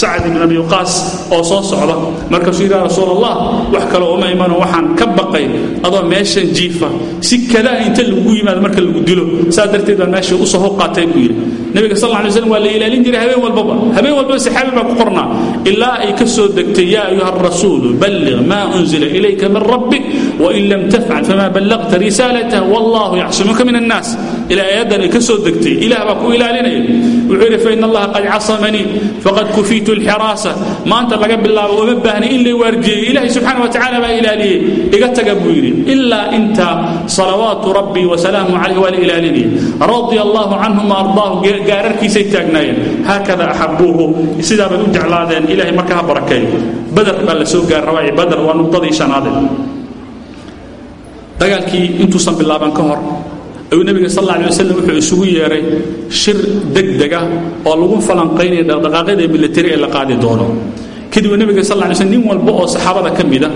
sacad ibn abi waqaas oo soo socda. Markaasuu yidhi rasuul allah wax kale uma imano waxaan ka baqay adoo meeshan jiifa. Si kadaa inta lagu yimaado marka lagu dilo saa darteed baan meesha u soo hor qaatay buu yidhi nabiga sal lay slam waa la ilaalin jiray habeen walbaba habeen walbaba saxaabi baa ku qornaa. Ilaa ay ka soo degtay yaa ayuha arasuulu balliq maa unzila ilayka min rabbik wain lam tafcal fama ballaqta risaalatah wallahu yacsimuka min annaas ilaa aayaddan ay ka soo degtay. Ilaah ku ilaalinaya. Wuxuu yidhi fain allaha qad casamanii faqad kufiitu alxiraasa maanta laga bilaabo uma baahna in lay waardiyeyo ilaahay subxaana wa tacala baa ilaaliyey. Iga taga buu yidhi ilaa inta salawaatu rabbii wasalaamu calayh waa la ilaalinaya radia waardaahu gaararkiisay taagnaayeen. Haakada axabuuhu sidaa bay u jeclaadeen. Ilahay marka barakeeyo badar baa la soo gaar rabaa badar waa nuqdadii shanaade dagaalkii intuusan bilaaban ka hor ayuu nebiga sal alla alay wasalam wuxuu isugu yeeray shir degdega oo lagu falanqaynaya dhaqdhaqaaqyada militari ee la qaadi doono. Kadibuu nebiga sal alay slm nin walba oo saxaabada ka mida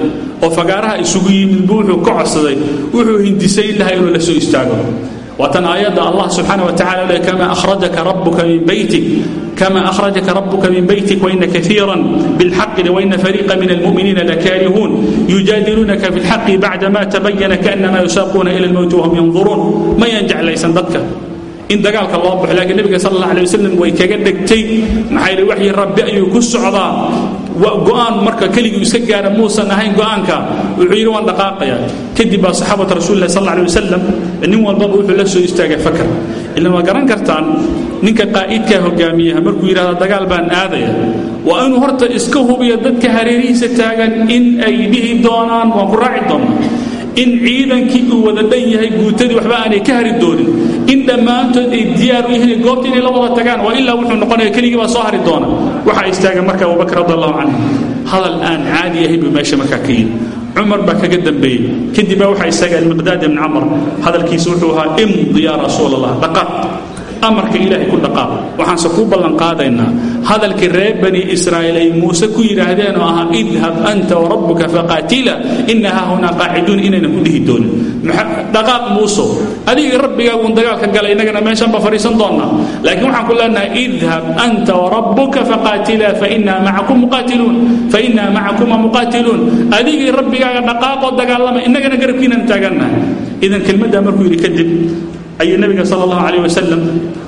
oo fagaaraha isugu yimid buu wuxuu ka codsaday wuxuu hindisay laha inuu la soo istaago وتن آيات الله سبحانه وتعالى كما أخرجك ربك من بيتك كما أخرجك ربك من بيتك وإن كثيرا بالحق وإن فريقا من المؤمنين لكارهون يجادلونك في الحق بعدما تبين كأنما يساقون إلى الموت وهم ينظرون ما ينجع ليس ضدك in dagaalka loo baxo laakiin nabiga sal alla alay way kaga dhegtay maxaa yidhi waxyi rabbi ayuu ku socdaa. Go'aan marka keligii iska gaara muusan ahayn go'aanka wuxuu yidhi waan dhaqaaqayaa kadib baa saxaabata rasuulillahi sal alla alay wasalam nin wuxuu la soo istaagay fakar. Ilan waa garan kartaan ninka qaa'idkaa hogaamiyaha markuu yidhahda dagaal baan aadaya. Waa inuu horta iska hubiyo dadka hareerihiisa taagan in ay dhihi doonaan waan ku raaci doonaa in ciidankii uu wada dhan yahay guutadii waxba aanay ka hari doonin. In dhammaantood ay diyaar u yihiin goobta inay la wada tagaan waa ilaa wuxuu noqonaya keligii baa soo hari doona. Waxaa istaagan marka abubakr radi allahu canhu hadal aan caadi ahayn buu meesha markaa ka yidhi cumar baa kaga dambeeyey. Kadib baa waxaa istaaga almiqdaad ibn camar hadalkiisa wuxuu ahaa imdi yaa rasuul allah dhaqaaq amarka ilaahay ku dhaqaaq waxaanse kuu ballan qaadaynaa. Hadalkii reer bani israa'iil ay muuse ku yidhaahdeen oo ahaa idhab anta warabbuka faqaatila ina haahunaa qaaciduun inaynan ku dhihi doonin. Dhaqaaq muuso adigii rabbigaaguun dagaalka galay innagana meeshan ba fadhiisan doonnaa laakiin waxaan ku leenahay idhab anta warabbuka faqaatila fainaa macakum muqaatiluun fainaa macakuma muqaatiluun. Adigii rabbigaaga dhaqaaqoo dagaalama innagana garabkiinan taagannahay idan kelmaddaa markuu yidhi kadib ayuu nabiga sal allahu calayh wasalam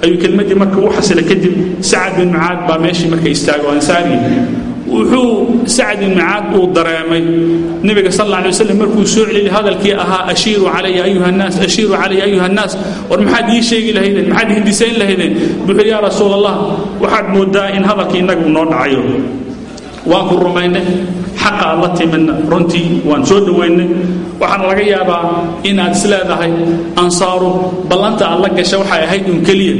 ayuu kelmaddii marka xasilay kadib sacad bin mucaad baa meeshii marka istaago ansaari. Wuxuu sacad bin mucaad uu dareemay. Nabiga sal alla alay wasalam markuu soo celiyay hadalkii ahaa ashiiru calaya ayuha annaas ashiiru calaya ayuha annaas war maxaad ii sheegi lahaydeen maxaad hindisayn lahaydeen? Wuxuu yaa rasuul waxaad moodaa in hadalkii innagu noo dhacayo. Waan ku rumaynay xaqa aad la timidna runtii waan soo dhowaynay waxaana laga yaabaa inaad isleedahay ansaaru ballanta aad la gasha waxay ahayd un keliya.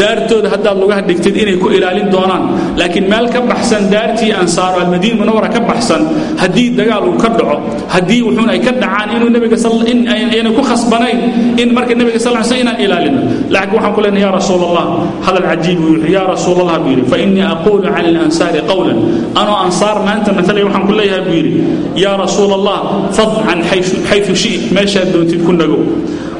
Daartooda haddaad lugaha dhigtid inay ku ilaalin doonaan. Laakiin meel ka baxsan daartii ansaaru almadiina munawara ka baxsan haddii dagaal uu ka dhaco haddii wuxuun ay ka dhacaan inuu nabiga in ayna ku khasbanayn in marka nabiga sal sl inaan ilaalino laakiin waxaan ku leenahay yaa rasuul allah hadal cajiib buu yidhi. Yaa rasuul allah buu yidhi. Fa innii aquulu cala alansaari qawlan. Anoo ansaar maanta matalaya waxaan ku leeyahay buu yidhi. Yaa rasuul allah fadcan xayu shit meeshaad doontid ku nago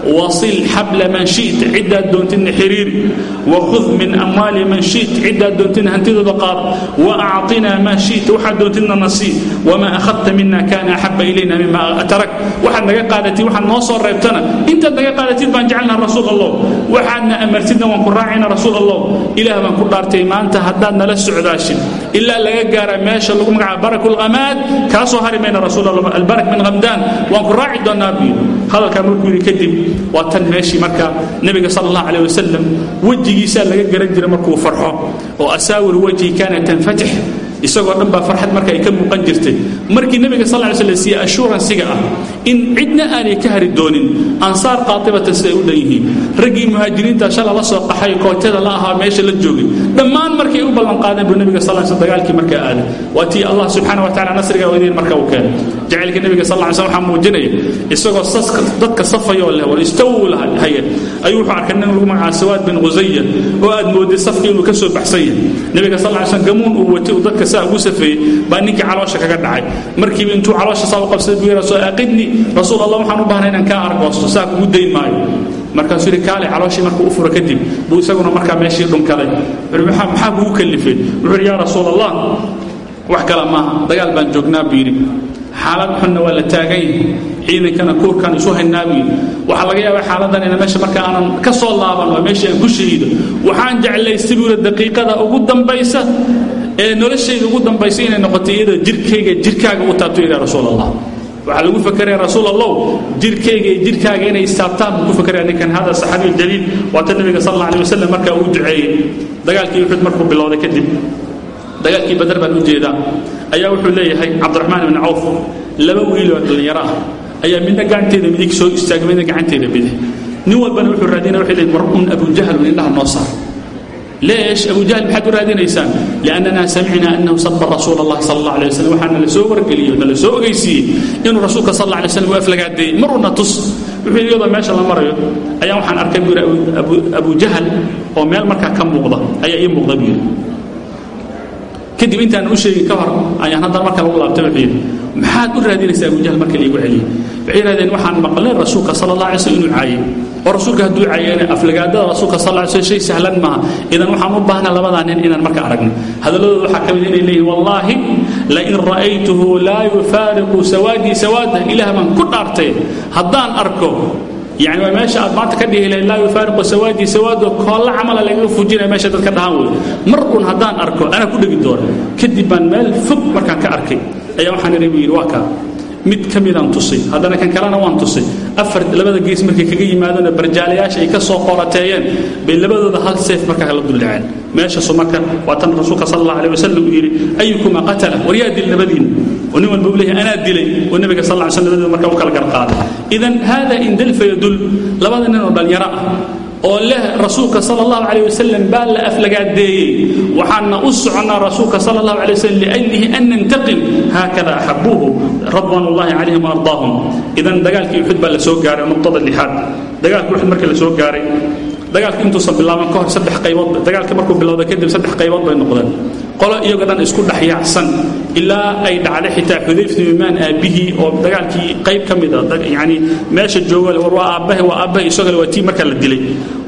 wasil xabla man shit ciddaad doontidna xiriiri wakhud min amwaali man shit ciddaad doontidna hantidooda qaad waacطinaa maa shit waxaad doontidna nasii wamaa akhadta mina kana axaba ilayna mima tarak waxaad naga qaadatid waxaad noo soo reebtana intaad naga qaadatid baan jecelnaha rasuul allah waxaadna amartidna waan ku raacayna rasuul allah ilaah baan ku dhaartay maanta haddaad nala socdaashid ilaa laga gaara meesha lagu magacaabo barak lhamaad kaasoo hari mayna rasuul allah albarak min hamdaan waan ku raaci kadib waa tan meeshii marka nebiga sal allah aleh wasalam wejigiisaa laga garan jiray markuu farxo oo asaawir wejhi kaana tanfatix isagoo dhan baa farxad marka ay ka muuqan jirtay. Markii nebiga sal ly slam siiye ashuuransiga ah in cidna aanay ka hari doonin ansaar qaatibatan siday u dhan yihiin. Raggii muhaajiriinta shala la soo qaxay kootada la ahaa meesha la joogay. Dhammaan markay u ballanqaadeen buu nebiga sal sl dagaalkii markaa aaday. Waa tii allah subxana wa tacala nasriga wadiin marka uu keenay. Jacaylka nebiga sal slam waxaa muujinaya isagoo dadka safayoo leh war istawu laha baxayeen ayuu wuxuu arkay nin lagu magacaaba sawaad bin qusaya oo aad mooday safka inuu ka soo baxsan yahay. Nebiga sal slam gamuun uu watay uu dadka saa ugu safeeyey baa ninkii caloosha kaga dhacay. Markiiba intuu caloosha saa u qabsaday buu yidhi soo aqidni rasuul allah waxaan u baahnay inaan kaa argoosto saa kugu dayn maayo. Markaasuu yidhi kaale calooshii markuu u furo kadib buu isaguna markaa meeshii dhunkaday maxaa kugu kallifeen wuxuu yidhi yaa rasuul allah wax kale maaha dagaal baan joognaa buu yidhi xaalad xunna waa la taagan yahay ciidankana kuurkaan isu haynaa buu yidhi waxaa laga yaabaa xaaladan ina meesha marka aanan ka soo laaban waa aan ku shahiido waxaan jeclaystay buu yidhi daqiiqada ugu dambaysa ee noloshayda ugu dambaysa inay noqoto iyadoo jirkayga jirkaaga u taabto yidhi rasuul allah waxaa lagu fakeraya rasuul allow jirkayga iyo jirkaaga inay istaabtaan buu ku fakeraya ninkan hada saxaabiyu jaliil. Waata nabiga sal alla alay wasalam markaa uu duceeyey. Dagaalkii uxud markuu bilowday kadib dagaalkii badar baan u jeedaa. Ayaa wuxuu leeyahay cabdiraxmaan ibni cawf laba wiiloo dhallinyaro ah. Ayaa midna gacanteeda midig soo istaagay midna gacanteeda bidix nin walbana wuxuu raadinaya waxay leeyihiin war un abujahlun indhaha noo saar. Leesh abujahl maxaad u raadinaysaan? Liannana samicnaa annahu sabba rasuula allahi sala allah alay waslm waxaana la soo wargeliyey o nala soo ogeysiiyey inuu rasuulka sal alla alay slm u aflagaadeeyey mar tus. Wuxuu iyadoo meesha la marayo ayaan waxaan arkay buu yidhi abujahal oo meel markaa ka muuqda ayaa ii muuqda buu yidhi kadib intaan u sheegin ka hor ayaan haddana marka lagu laabtay wuxuu maxaad u raadinaysaa abu jahl marka liigu celiyey waxay yidhahdeen waxaan maqlay rasuulka sala allah alay slam inuu caayay. Oo rasuulka hadduu caayana aflagaadada rasuulka sal alay slam shay sahlan maaha. Idan waxaan u baahnaa labadaa nin inaan marka aragno. Hadalladooda waxaa ka mid inay leeyihiin wallaahi lain ra'aytuhu laa yufaariqu sawaadii sawaada. Ilaah baan ku dhaartay. Haddaan arko yani waa meesha aad maanta ka dhihi laa yufaariqu sawaadii sawaado koolla camala ah lagaga fujinaya meesha dad ka dhahaan wey mar uun haddaan arko anaa ku dhegi doona kadib baan meel fog markaan ka arkay. Ayaa waxaan idhi buu yidhi waa kaa mid ka midaan tusay. Haddana kan kalena waan tusay. Afar labada gees markay kaga yimaadona barjaalayaasha ay ka soo qorateeyeen bay labadooda hal seef markaa kala duldhaceen. Meeshaasu marka waa tan rasuulka sal allah alih wasalam uu yidhi ayukuma qatala war yaa dil labadiina oo nin walba u leeyahay anaa dilay. Oo nabiga sal alla slam labadooda marka u kala garqaaday idan hada in dalfa yadul labada nin oo dhalinyaro ah oo leh rasuulka sal allahu calayh wasalam baa la aflagaadeeyey. Waxaana u soconnaa rasuulka sal allahu calay wasalam liajlihi an nantaqim haakada axabuuhu radwan ullahi calayhim waardaahum idan dagaalkii uxud baa la gaaray nuqdada lixaad. Dagaalkii uxud markii la gaaray dagaalka intuusan bilaaban ka hor saddex qaybood dagaalka markuu bilowda kadib saddex qaybood bay noqdeen. Qolo iyago dhan isku dhex yaacsan ilaa ay dhacday xitaa xudayf nimaan aabbihii oo dagaalkii qayb ka mid a yani meesha jooga war waa aabbahe waa aabbahe isagale waa tii marka la dilay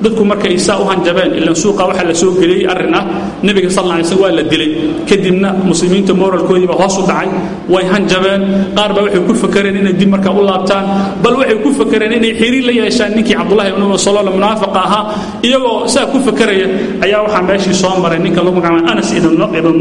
dadku marka ay saa u hanjabeen ilan suuqa waxaa la soo geliyey arrin ah nebiga sal alla alay waa la dilay. Kadibna muslimiinta moralkoodii baa hoos u dhacay way hanjabeen. Qaar waxay ku fakareen inay dib marka u laabtaan bal waxay ku fakareen inay xiriir la yeeshaan. Ninkii cabdullahi ibn salool munaafiqa ahaa iyagoo saa ku fakaraya ayaa waxaa meeshii soo maray ninka lagu magacaabay anas ibn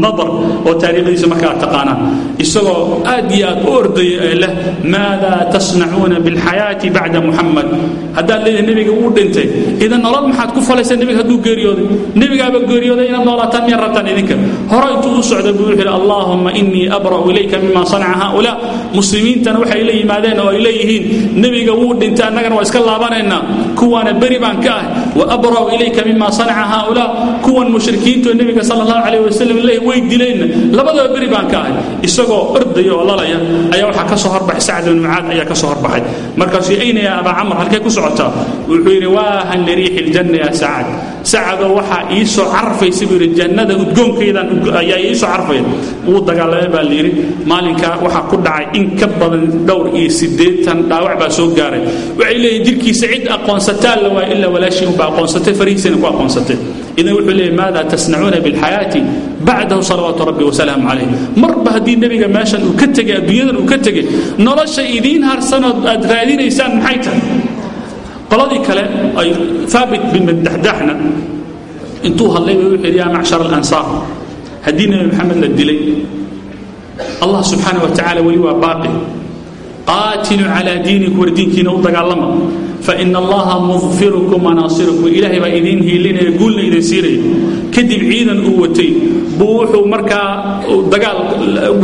nadar oo taariikhdiisa marka aad taqaanaan isagoo aad iyo aad u ordaya ee leh maada tasnacuuna bilxayaati bacda muxamed haddaad leedahay nebiga wuu dhintay. Idan nolol maxaad ku falaysaa nebiga hadduu geeriyooday? Nebigaaba geeriyooday inaad noolaataan miyaad rabtaan idinka. Hore intuu u socday buu wuxuu yidhi allaahumma innii abra'u ilayka mima sanaca haulaa muslimiintana waxay la yimaadeen oo ay leeyihiin nebiga wuu dhintay annagana waa iska laabanaynaa. Kuwaana beri baan ka ah wa abra'u ilayka mima sanaca haulaa kuwan mushrikiinto nebiga sala allahu calayh wasalam leeyahy way dileenna labadaba beri baan ka ahay. Isagoo ordaya oo lalaya ayaa waxaa ka soo horbaxay sacd ibn mucaad ayaa ka soo horbaxay. Markaasuu ayna yaa abaa camar halkee ku socotaa wuxuu yidhi waahan liriixi ljanna yaa sacad. Sacadoo waxaa ii soo carfaysa buu yidhi jannada udgoonkeedan ayaa ii soo carfaya wuu dagaalamay baa layidhi maalinkaa waxaa ku dhacay in ka badan dhowr iyo siddeetan dhaawac baa soo gaaray. Waxay leeyihiin jirkiisa cid aqoonsataa la waaya ilaa walaashii unbaa aqoonsatay farihiisana ku aqoonsatay. Idan wuxuu leeyahy maada tasnacuuna bilxayaati bacdahu salawaatu rabbi wasalaamu calayh marba haddii nebiga meeshan uu ka tegay adduunyadan uu ka tegay nolosha idiin harsanood aad raadinaysaan maxay tahay qoladii kale ay haabit bin daxdaxna intuu hadlay bay wuxuu yidhi yaa macshar alansaar haddii nebi maxamed la dilay allah subxaana wa tacala weli waa baaqi qaatiluu calaa diinikum war u dagaalama faina allaha mudfirukum manaasirakum ilaahay baa idiin hiilinaya guulna idin siinaya kadib ciidan uu watay buu wuxuu markaa dagaal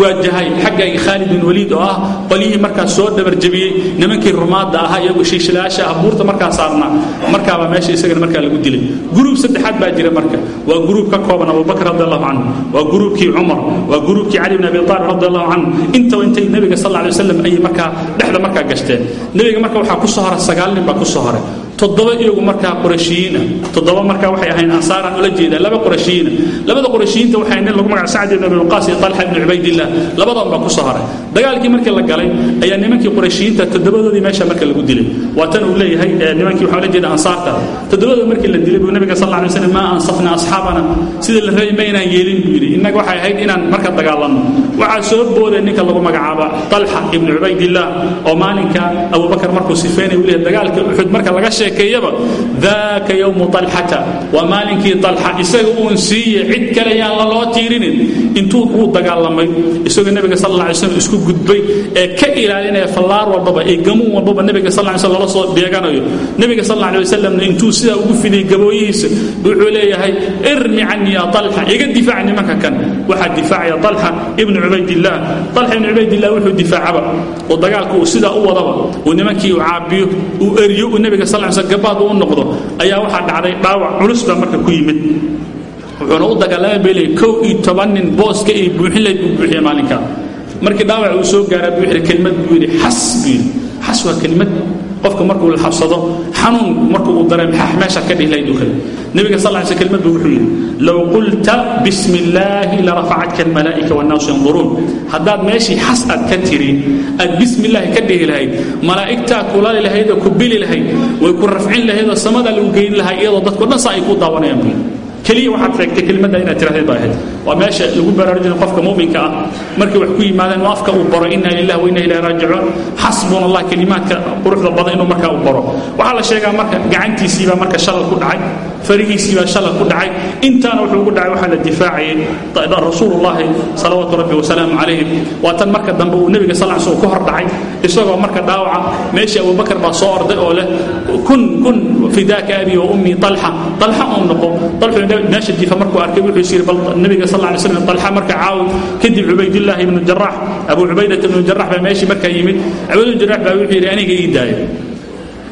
waajahay xagga khaalid bin waliid oo ah qolyihii markaa soo dhabarjabiyey nimankii rumaadda ahaa iyo shiishilaasha ah buurta markaa saarnaa markaabaa meesha isagana markaa lagu dilay guruub saddexaad baa jira marka waa guruub ka kooban abubakr radi allahu canhu waa guruubkii cumar waa guruubkii cali bin abi aalib radi allahu canhu intaba intay nebiga sal alla alay wasalam ayay markaa dhexda markaa gashteen nebiga marka waxaa ku baa ku soo haray toddoba iyagu markaa qurashiyiin ah toddoba markaa waxay ahayn ansaaraan ula jeedaa laba qurashiyiina labada qurashiyiinta waxay nin lagu magaca sacd ibn abi waqaas iyo talxa ibn cubaydillah. Labadan baa ku soo haray. Dagaalkii markii la galay ayaa nimankii qurashiyiinta toddobadoodii meesha marka lagu dilay. Waa tan uu leeyahay nimankii waxaa la jeeda ansaarta. Toddobadooda markii la dilay buu nabiga sal alay wasallam maa ansafna asxaabana? Sida la rabay ma yeelin buu yidhi. Innaga waxay ahayd inaan marka dagaalanno. Waxaa soo booday ninka lagu magacaaba talxa ibnu cubaydillah oo maalinka abubakar markuu sifeynay uu leeyahay dagaalka uxud marka laga sheekeeyaba daaka yowmu talxata waa maalinkii talxa isaga uun siiye cid kale yaan laloo tiirinin. Intuu uu dagaalamay isagoo nebiga sal alla alay isku gudbay ee ka ilaalinaya fallaar walbaba ee gamuun walbaba nebiga sal alla alay slam soo beeganayo nebiga sal alla alay intuu sidaa ugu fidiyey gabooyihiisa wuxuu leeyahay irmi canii ya talxa iga difaac nimanka kan. Waxaa difaacaya talxa ibnu cubaydillah. Talxa ibnu cubaydillah wuxuu difaacaba oo dagaalka uu u wadaba uu nimankii uu caabiyo uu eriyo uu nebiga lla slam gabaad u noqdo ayaa waxaa dhacday dhaawac culus baa marka ku yimid. Wuxuuna u dagaalama beelay kow iyo toban nin booska iyo buuxin layd buu buuxiya maalinkaa markii dhaawac uu soo gaaraa buu yidhi kelimad buu yidhi xas buu yidhi. Xas waa kelimad qofka markuu la xabsado xanuun markuu uu dareem meeshaad ka dhihi lahayd uu kale? Nebiga sal buu wuxuu yidhi low qulta bismi illaahi larafacadka almalaa'ika wannaasu yanduruun haddaad meeshii xas aad ka tiri aad bismi illaahi ka dhihi lahayd malaa'igtaa kulali lahayd oo ku bili lahayd way ku rafcin lahayd oo samadaa lagu geyn lahaa iyadoo dadko dhan saa ay daawanayaan keliya waxaad sheegtay kelimadda inaad tiraahdeed baa ahayd. Waa meesha lagu baraarujinay qofka muuminka ah. Markay wax ku yimaadeen oo afka uu baro inna lilah wa ilahi raajicuun. Xasbuna allah kelimaadka quruxda badan inuu markaa uu baro. Waxaa la sheegaa marka gacantiisiibaa marka shalal ku dhacay farigiisiibaa shalal ku dhacay. Intaana wuxuu ugu dhacay waxaa la difaacayay. Rasuulullahi salawaatu rabbi wasalaamu calayhim waa tan marka dambe uu nebiga sal sl ku hor dhacay isagoo marka dhaawaca meeshii abubakar baa soo orday oo leh kun kun fidaaka abi wa ummii talxa talxa uu noqo. Talxu meesha diifa markuu arkay wuxuu yiri bal nabiga sal alla alay slam marka caawi kadib cubaydillah ibnu jaraax abu cubaydat ibnu jaraax baa meeshii markaa yimid. Cubayd jaraax baa wuxuu yidhi aniga ii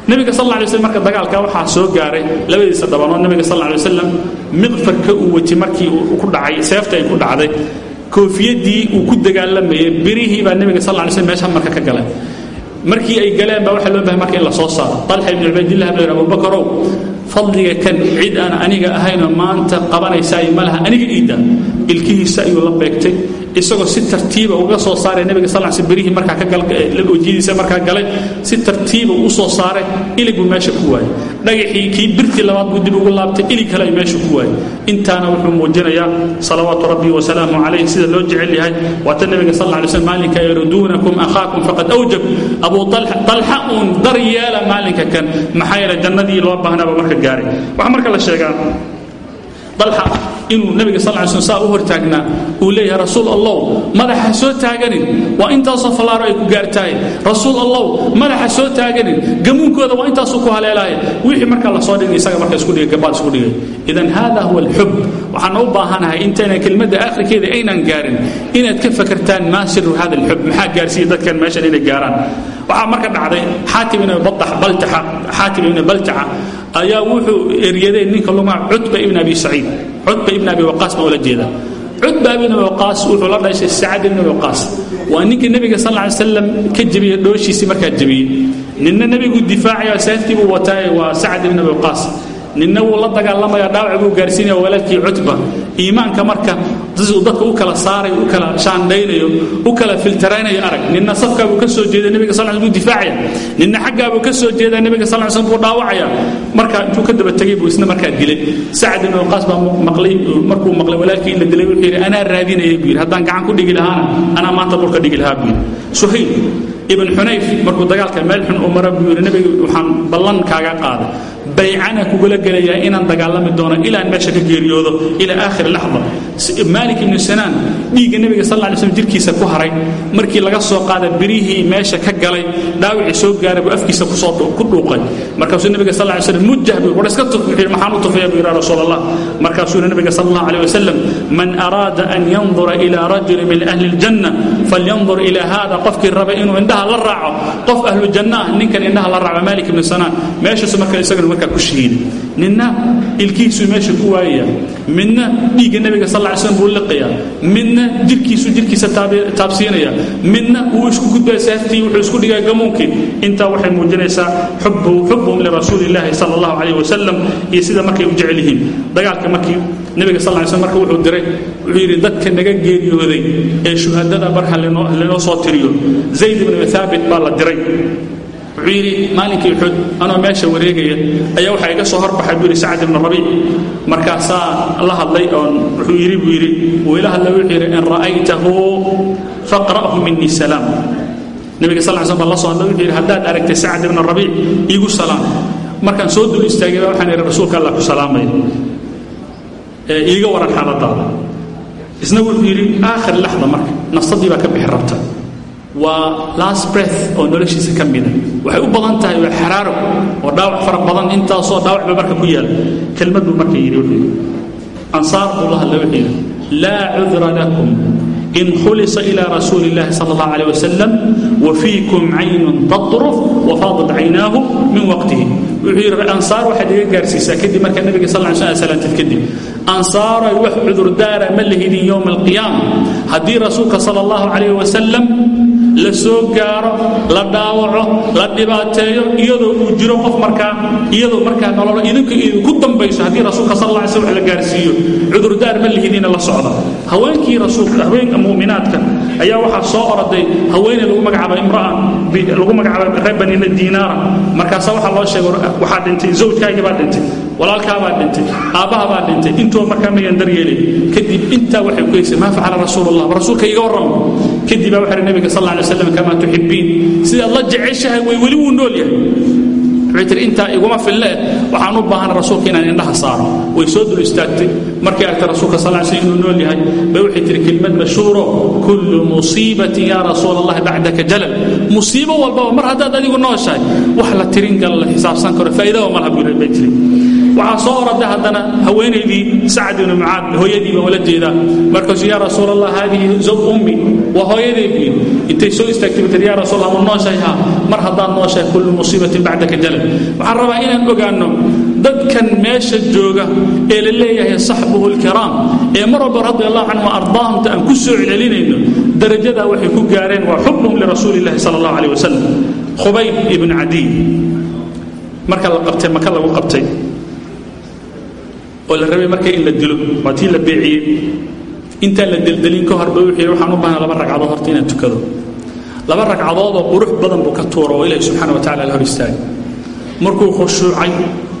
nabiga sal alay slam marka dagaalka waxaa soo gaaray labadiisa dabanood nabiga sal alla alay wasalam miqfarka uu wati markii ku dhacay seefta ay ku dhacday koofiyadii uu ku dagaalamayay birihii baa nabiga sal alay slam meesha marka ka galay markii ay galeen baa waxaa loo bahay marka in la soo saaro. Talxa ibnu cubaydillah baa abubakarow fadliga kan cid aan aniga ahaynoo maanta qabanaysaay ma laha aniga iida ilkihiisa ayuu la beegtay. Isagoo si tartiiba uga soo saaray nabiga sal sl berihii markaa ka wejiyadiisa markaa galay si tartiiba u soo saaray ilig buu meesha ku waayey. Dhagaxii kii birtii labaad buu dib ugu laabtay ilig kale ay meesha ku waayey. Intaana wuxuu muujinayaa salawaatu rabbi wasalaamu calayh sida loo jecel yahay. Waata nabiga sal lay slam maalinka yaruduunakum akhaakum faqad awjab. Abuu talxa uun dar yeela maalinka kan maxaa yeele jannadii loo baahnaaba marka gaaray waxaa marka la sheegaa dalxa inuu nabiga sal sl saa u hortaagnaa uu leeyahay rasuul allow madaxa soo taaganin. Waa intaasoo fallaaro ay ku gaartahay rasuul allow madaxa soo taaganin. Gamuunkooda waa intaasuu ku haleelaya wixii marka la soo dhigay isaga marka isku dhigay gabaad isku dhigay. Idan hada huwa alxub waxaan u baahanahay intaynan kelmadda aakhirkeeda aynan gaarin inaad ka fakartaan maa hada alxub maxaa gaarsiiya dadkan meeshan inay gaaraan? Waxaa marka dhacday xaatim ibn baltaxa ayaa wuxuu eryaday ninka lumaa cutba ibn abi saciid. Cutba ibn abi waqaas baa ula jeeda. Cutba ibn abi waqaas wuxuu la dhashay sacad ibn abi waa ninkii nebiga sal alay slam ka jebiyey dhooshiisii markaa jebiyey ninna nebigu difaacaya seeftii buu wataaye waa sacad ibn abi waqaas ninna wuu la dagaalamaya dhaawac buu gaarsiinaya walaalkii cutba. Iimaanka marka dadka u kala saaray u kala shaandhaynayo u kala filtaraynayo arag. Ninna safkaabuu ka soo jeeda nebiga sal buu difaacaya. Ninna xaggaabuu ka soo jeeda nebiga sal slam buu dhaawacaya. Marka intuu ka daba tegay buu isna markaa dilay. Sacad ibn waqaas baa maqlay markuu maqlay walaalkii in la dilay wuxuu yidhi anaa raadinayay buu yidhi. Haddaan gacan ku dhigi lahaana anaa maanta dhulka dhigi lahaa buu yidhi. Suhayl ibn xunayf markuu dagaalka meel xun u mara buu yidhi nebiga waxaan ballan kaaga qaaday baycana kugula gelayaa inaan dagaalami doono ilaan meesha ka geeriyoodo ilaa aakhir laxda maalik ibnu sanaan dhiigga nebiga sal lla slam jirkiisa ku haray markii laga soo qaada birihii meesha ka galay dhaawicii soo gaaray buu afkiisa ku soo ku dhuuqay. Markaasuu nebiga sal lla slam mujah buu war iska tuf wuxuu u tufaya? buu yidhi rasuul allah markaasuu nebiga sal wasalam man araada an yandura ila rajuli min ahli aljanna falyandur ila hada qofkii raba inuu indhaha la raaco qof ahlu janna ah ninkan indhaha la raaco maalik ibnu sanaan. Meeshaasu marka isagana markaa ku shahiiday ninna ilkihiisuu meesha ku waayaya. Midna dhiigga nebiga sal ly slam buu liqayaa midna jirkiisu jirkiisa taabsiinaya. Midna wuu isku gudbaya saaftii wuxuu isku dhigaya gamuunkii intaa waxay muujinaysaa xubbahum lirasuuli illaahi sala allahu calayh wasalam iyo sida markay u jecel yihiin dagaalka markii nebiga sal ly slam marka diray wuxuu yidhi dadka naga geeriyooday ee shuhadada marha lanoo soo tiriyo. Zayd ibnu thaabit baa la diray wuxuu yidhi maalinkii uxud anoo meesha wareegaya ayaa waxaa iga soo horbaxay buu yidhi sacad ibnu rabiic. Markaasaa la hadlay oon wuxuu yidhi buu yidhi wuu ila hadlay wuxuu yidhi in ra'aytahu faqra'hu minii salaam. Nebiga sal slam baa soo hadlay wuxuu yidhi haddaad aragtay sacad ibnu rabiic iigu salaam. Markaan soo dul istaagay baa waxaan yidhi rasuulka allah ku salaamaya iiga waran xaaladaada isna wuxuu yidhi aakhir laxda marka nafsadii baa ka bixi rabta waa last breath oo noloshiisa ka mida ah. waxay u badan tahay waa xaraaro oo dhaawac fara badan intaasoo dhaawacba marka ku yaalla kelmad buu marka yidhi wuxuu ansaar buu la hadla wuxuu yidhi laa cudra lakum in khulisa ilaa rasuuli illahi sala allah calayh wasalam wa fiikum caynun tatruf wafaadat caynaahu min waqtihi. Wuxuu yidhi ansaar waxaad iga gaarsiisaa kadib markaa nabiga sal lla ly salaantid kadib. Ansaaray wax cudurdaara ma lahidin yowma alqiyaama haddii rasuulka sala allahu calayh wasalam la soo gaaro la dhaawaco la dhibaateeyo iyadoo uu jiro qof markaa iyadoo markaa nololo idinka idinku dambayso haddii rasuulka sal alla slam wax la gaarsiiyo. Cudurdaar ma lihidina la socda haweenkii rasuulka haweenka mu'minaadka ayaa waxaa soo oroday haweeney lagu magacaabay imra'a lagu magacaabay reer banina diinaara markaasaa waxaa loo sheegay waxaa dhintay zawjkaagii baa dhintay walaalkaabaa dhintay aabbaha baa dhintay intuba markaa mayan daryeelay kadib intaa waxay ku heysay maa facala rasuulullah? Rasuulka iga warramo kadib baa waxaa nabiga sal alla alay waslam kamaa sidaad la jeceshahay way weli wuu nool yahay wuxuu tiri intaa iguma fille waxaan u baahan rasuulka inaan indhaha saaro. Way soo dul istaagtay. Markay aragtay rasuulka sal slm inuu nool yahay bay waxay tihi kelmad mashhuuro kullu musiibatin yaa rasuul allahi bacdaka jalal. Musiibo walbaba mar haddaad adigu nooshahay wax la tirin kara la xisaabsan karo faa'iidaba malaha buu bay tiri waxaa soo orada haddana haweenaydii sacad ibnu mucaad hooyadiiba ula jeedaa markaasuu yaa rasuul allah haadihi zawj ummi waa hooyadeedii. Intay soo istaagtay batir yaa ma nooshahay ha? Mar haddaad nooshahay kullu musiibatin bacdaka jalal waxaan rabaa inaan ogaanno dadkan meesha jooga ee la leeyahay saxbuhu lkiraam ee mar walba radi allahu canhu ardaahumta aan ku soo celcelinayno darajadaa waxay ku gaareen waa xubhum lirasuuli illahi sala allahu calayh wasalam khubayb ibn cadiy. Marka la qabtay maka lagu qabtay oo la rabay marka in la dilo waa tii la beeciyey. Intaan la deldelin ka horba wuxuu waxaan u baahna laba ragcadood horta inaan tukado. Laba ragcadood oo qurux badan buu ka tuuro oo ilaahi subxana wa tacala la hor istaagay. Markuu khushuucay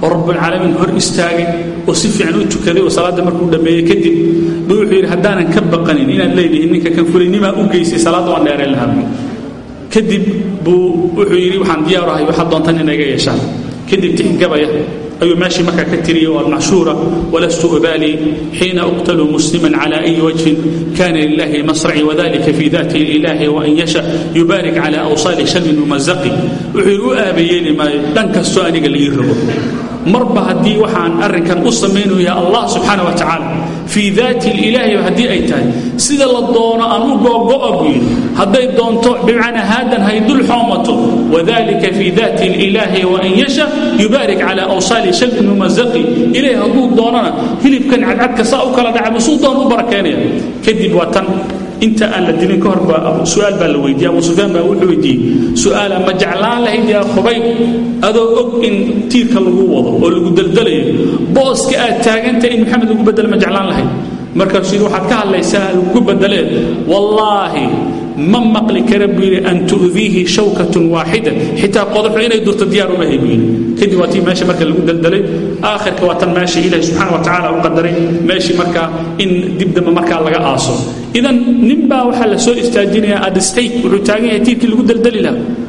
oo rabbulcaalamiin hor istaagay oo si fiican u tukaday oo salaadda markuu dhammeeyey kadib buu wuxuu yidhi haddaanan ka baqanin inaad leedihin ninka kan fulaynimaa u geysay salaadda waan dheereen lahaa. Kadib buu wuxuu yidhi waxaan diyaaru ahay waxaad doontaan inay iga yeeshaan. Kadib tixgabaya ayuu meeshii markaa ka tiriyey oo mashhuura walastu ubaalii xiina uqtalu musliman cala ayi wajhin kana lilahi masraci wadalika fi dati ilahi wain yasha yubaarik cala awsaali shalmin mumazaqi wuxuu yidhi u aabayeeli maayo dhan kastoo aniga laii rabo marba haddii waxaan arrinkan u samaynayo yahay allah subxaana wa tacaala fii daati ilaahi haddii ay tahay sida la doono aan u googo'a buu yidhi hadday doonto bimacnaa haadan hay dul xoomato wadalika fii daati ilaahi wain yasha yubaarik cala awsaali shalmin mumazaqi ilahi hadduu doonana hilibkan cadcadka saa u kala dhaca doon u barakeynaya kadib waa inta aan la dilin ka hor baa su'aal baa la weydiiyey. Abu sufyaan baa wuxuu weydiiyey su'aala ma jeclaan lahayd yaa khubayb? Adoo og in tiirka lagu wado oo lagu deldelayo booska aad taagantahay in maxamed lagu bedelo ma jeclaan lahayd? Markaasuu yidhi waxaad ka hadlaysaa lagugu bedelee wallaahi ma maqli kara buu yidhi an tu'diihi shawkatun waaxida xitaa qodaxu inay durto diyaar uma hay buu yidhi. Kadib waa tii meesha marka lagu deldelay aakhirka waa tan meeshii ilaahi subxaana wa tacaala u qadaray. Meeshii markaa in dib markaa laga aaso. Idan nin baa waxaa la soo istaajinayaa adstake wuxuu taagan yahay tiirkii lagu lahaa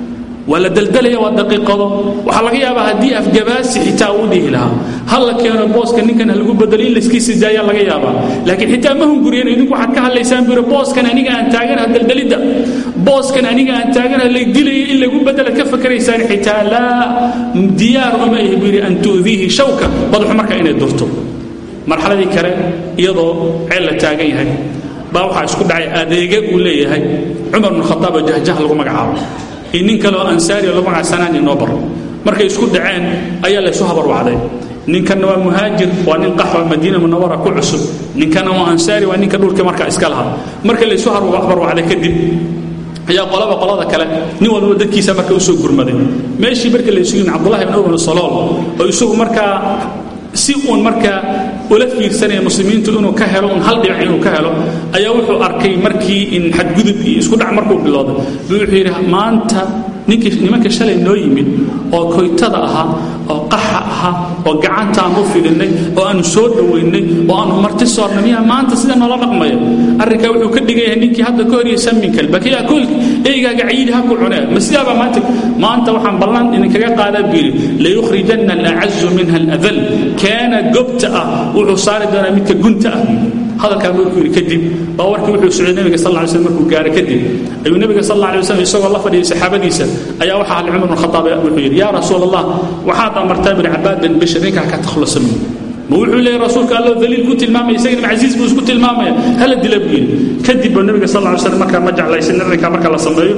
waa la deldelaya waa daqiiqado. Waxaa laga yaabaa haddii afgabaasi xitaa uu dhihi lahaa ha la keeno booska ninkan ha lagu bedelo in layskiisa daayaa laga yaabaa. Laakiin xitaa ma hunguriyan idinku waxaad ka hadlaysaan buu booskan aniga aan taaganaha deldelidda booskan aniga aan taaganaha lay dilaya in lagu bedelaad ka fakaraysaan xitaa laa diyaar uma ihi buu an tu'diihi shawka. Badaxu marka inay durto. Marxaladii kale iyadoo ceel la taagan yahay baa waxaa isku dhacay adeega uu leeyahay. Cumar bnu khadaab jahjah lagu magacaabo iyo nin kale oo ansaari oo lagu magaca sanaan inoo baro. Markay isku dhaceen ayaa laysu habarwacday ninkanna waa muhaajir waa nin qaxwa madiina munawara ku cusub. Ninkana waa ansaari waa ninka dhulka markaa iska lahaa. Marka laysu habarwacday kadib ayaa qolaba qolada kale nin walba dadkiisa marka u soo gurmaday. Meeshii marka laysu yimi cabdullahi ibn ubn salool oo isagu markaa si uun markaa ula fiirsanaya muslimiintu inuu ka helo hal dhinac inuu ka helo ayaa wuxuu arkay markii in xadgudub iyo isku dhac markuu bilowday. Wuxuu yidhi maanta ninkii nimanka shalay noo yimid oo koytada ahaa oo qaxa ahaa oo gacanta aan u fidinay oo aanu soo dhowaynay oo aanu marti soornay miyaa maanta sida noola dhaqmaya? Arrinkaa wuxuu ka dhigan ninkii hadda ka horiyay saminka bakiyaa koolki eygaaga cayiidi ha ku cunee ma sidaaba maanta maanta waxaan ballan idinkaga qaadaa buu yidhi layukhrijanna alacazu minha aladal keena gobta ah wuxuu saari doonaa midka gunta ah hadalkaa markuu yidhi kadib baa warkii wuxuu socday nabiga sal lla alay slam markuu gaaray kadib ayuu nabiga sal alla alay wasallam isagoo la fadhiyay saxaabadiisa ayaa waxaa hadlay cumar bn khataab wuxuu yidhi yaa rasuul waxaad amartaa? Bini cabaadan bishir ninkaa ka takhlusa minhu ma wuxuu leeyahy rasuulka alloo daliil ku tilmaamaya isagana macasiis buu isku tilmaamaya. Hala dila buu yidhi. Kadib buu nabiga sal lla alay slam markaa ma jeclaysin arrinkaa marka la sameeyo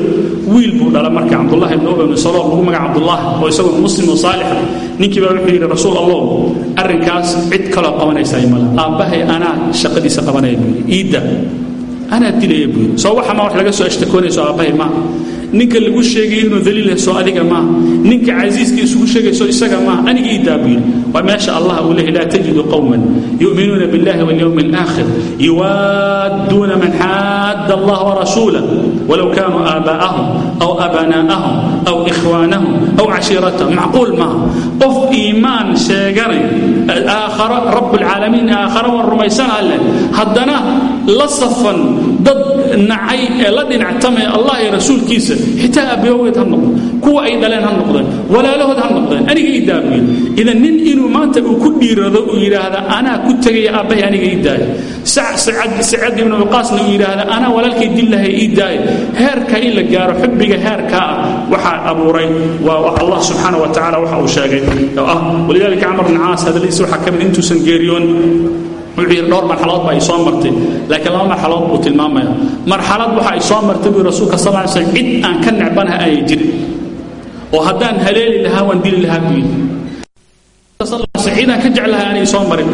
wiil buu dhala marka cabdullahi ibn ubay ibn salool lagu magaca cabdullah oo isagoo muslim oo saalixa ninkii baa wuxuu yidhi rasuul allow arrinkaas cid kaloo qabanaysa ay mala aabbahay anaa shaqadiisa qabanaya buu yidhi. Iidda buu yidhi. Ma wax laga soo ashtakoonayso aabbahay maaha ninka lagu sheegay inuu daliil hayso adiga maaha ninka casiiska isugu sheegayso isaga maaha buu yidhi waa meesha allah uu leeyahy laa tajidu qowman yu'minuuna billahi walyawmi alaakhir yuwaadduuna man xaadda allah warasuulah walow kaanuu aabaa'ahum aw abanaa'ahum aw ikhwaanahum aw cashiiratahum. Macquul maaha qof iimaan sheeganay aakharo rabbulcaalamiin aakharo waan rumaysana alleh haddana la safan dad nacay ee la dhinactamaya allah iyo rasuulkiisa xitaa aabbayogeed ha noqdo kuwa ay dhaleen ha noqdeen walaalahood ha noqdeen aniga ii daabuye idan nin inuu maanta uu ku dhiirado uu yidhaahda anaa ku tegaya aabbahay aniga ii daaya sacad ibnu cuqaasna uu yidhaahda anaa walaalkay dillahay ii daaya heerka in la gaaro xubbiga heerkaa ah abuuray waa allah subxaana wa tacala waxa uu sheegay. Ah walidaalika camar bn caas hadaladiisa waxaa ka intuusan geeriyoon wuxuu yidhi dhowr marxaladood baa ay soo martay. Laakiin laba marxaladood buu tilmaamaya. Marxalad waxa ay soo martay buu rasuulka sal ly slm cid aan ka necbanaha ayay jirin. Oo haddaan haleeli lahaa waan dili lahaa buu yidhi. Cid aan ka jeclahay aanay soo marin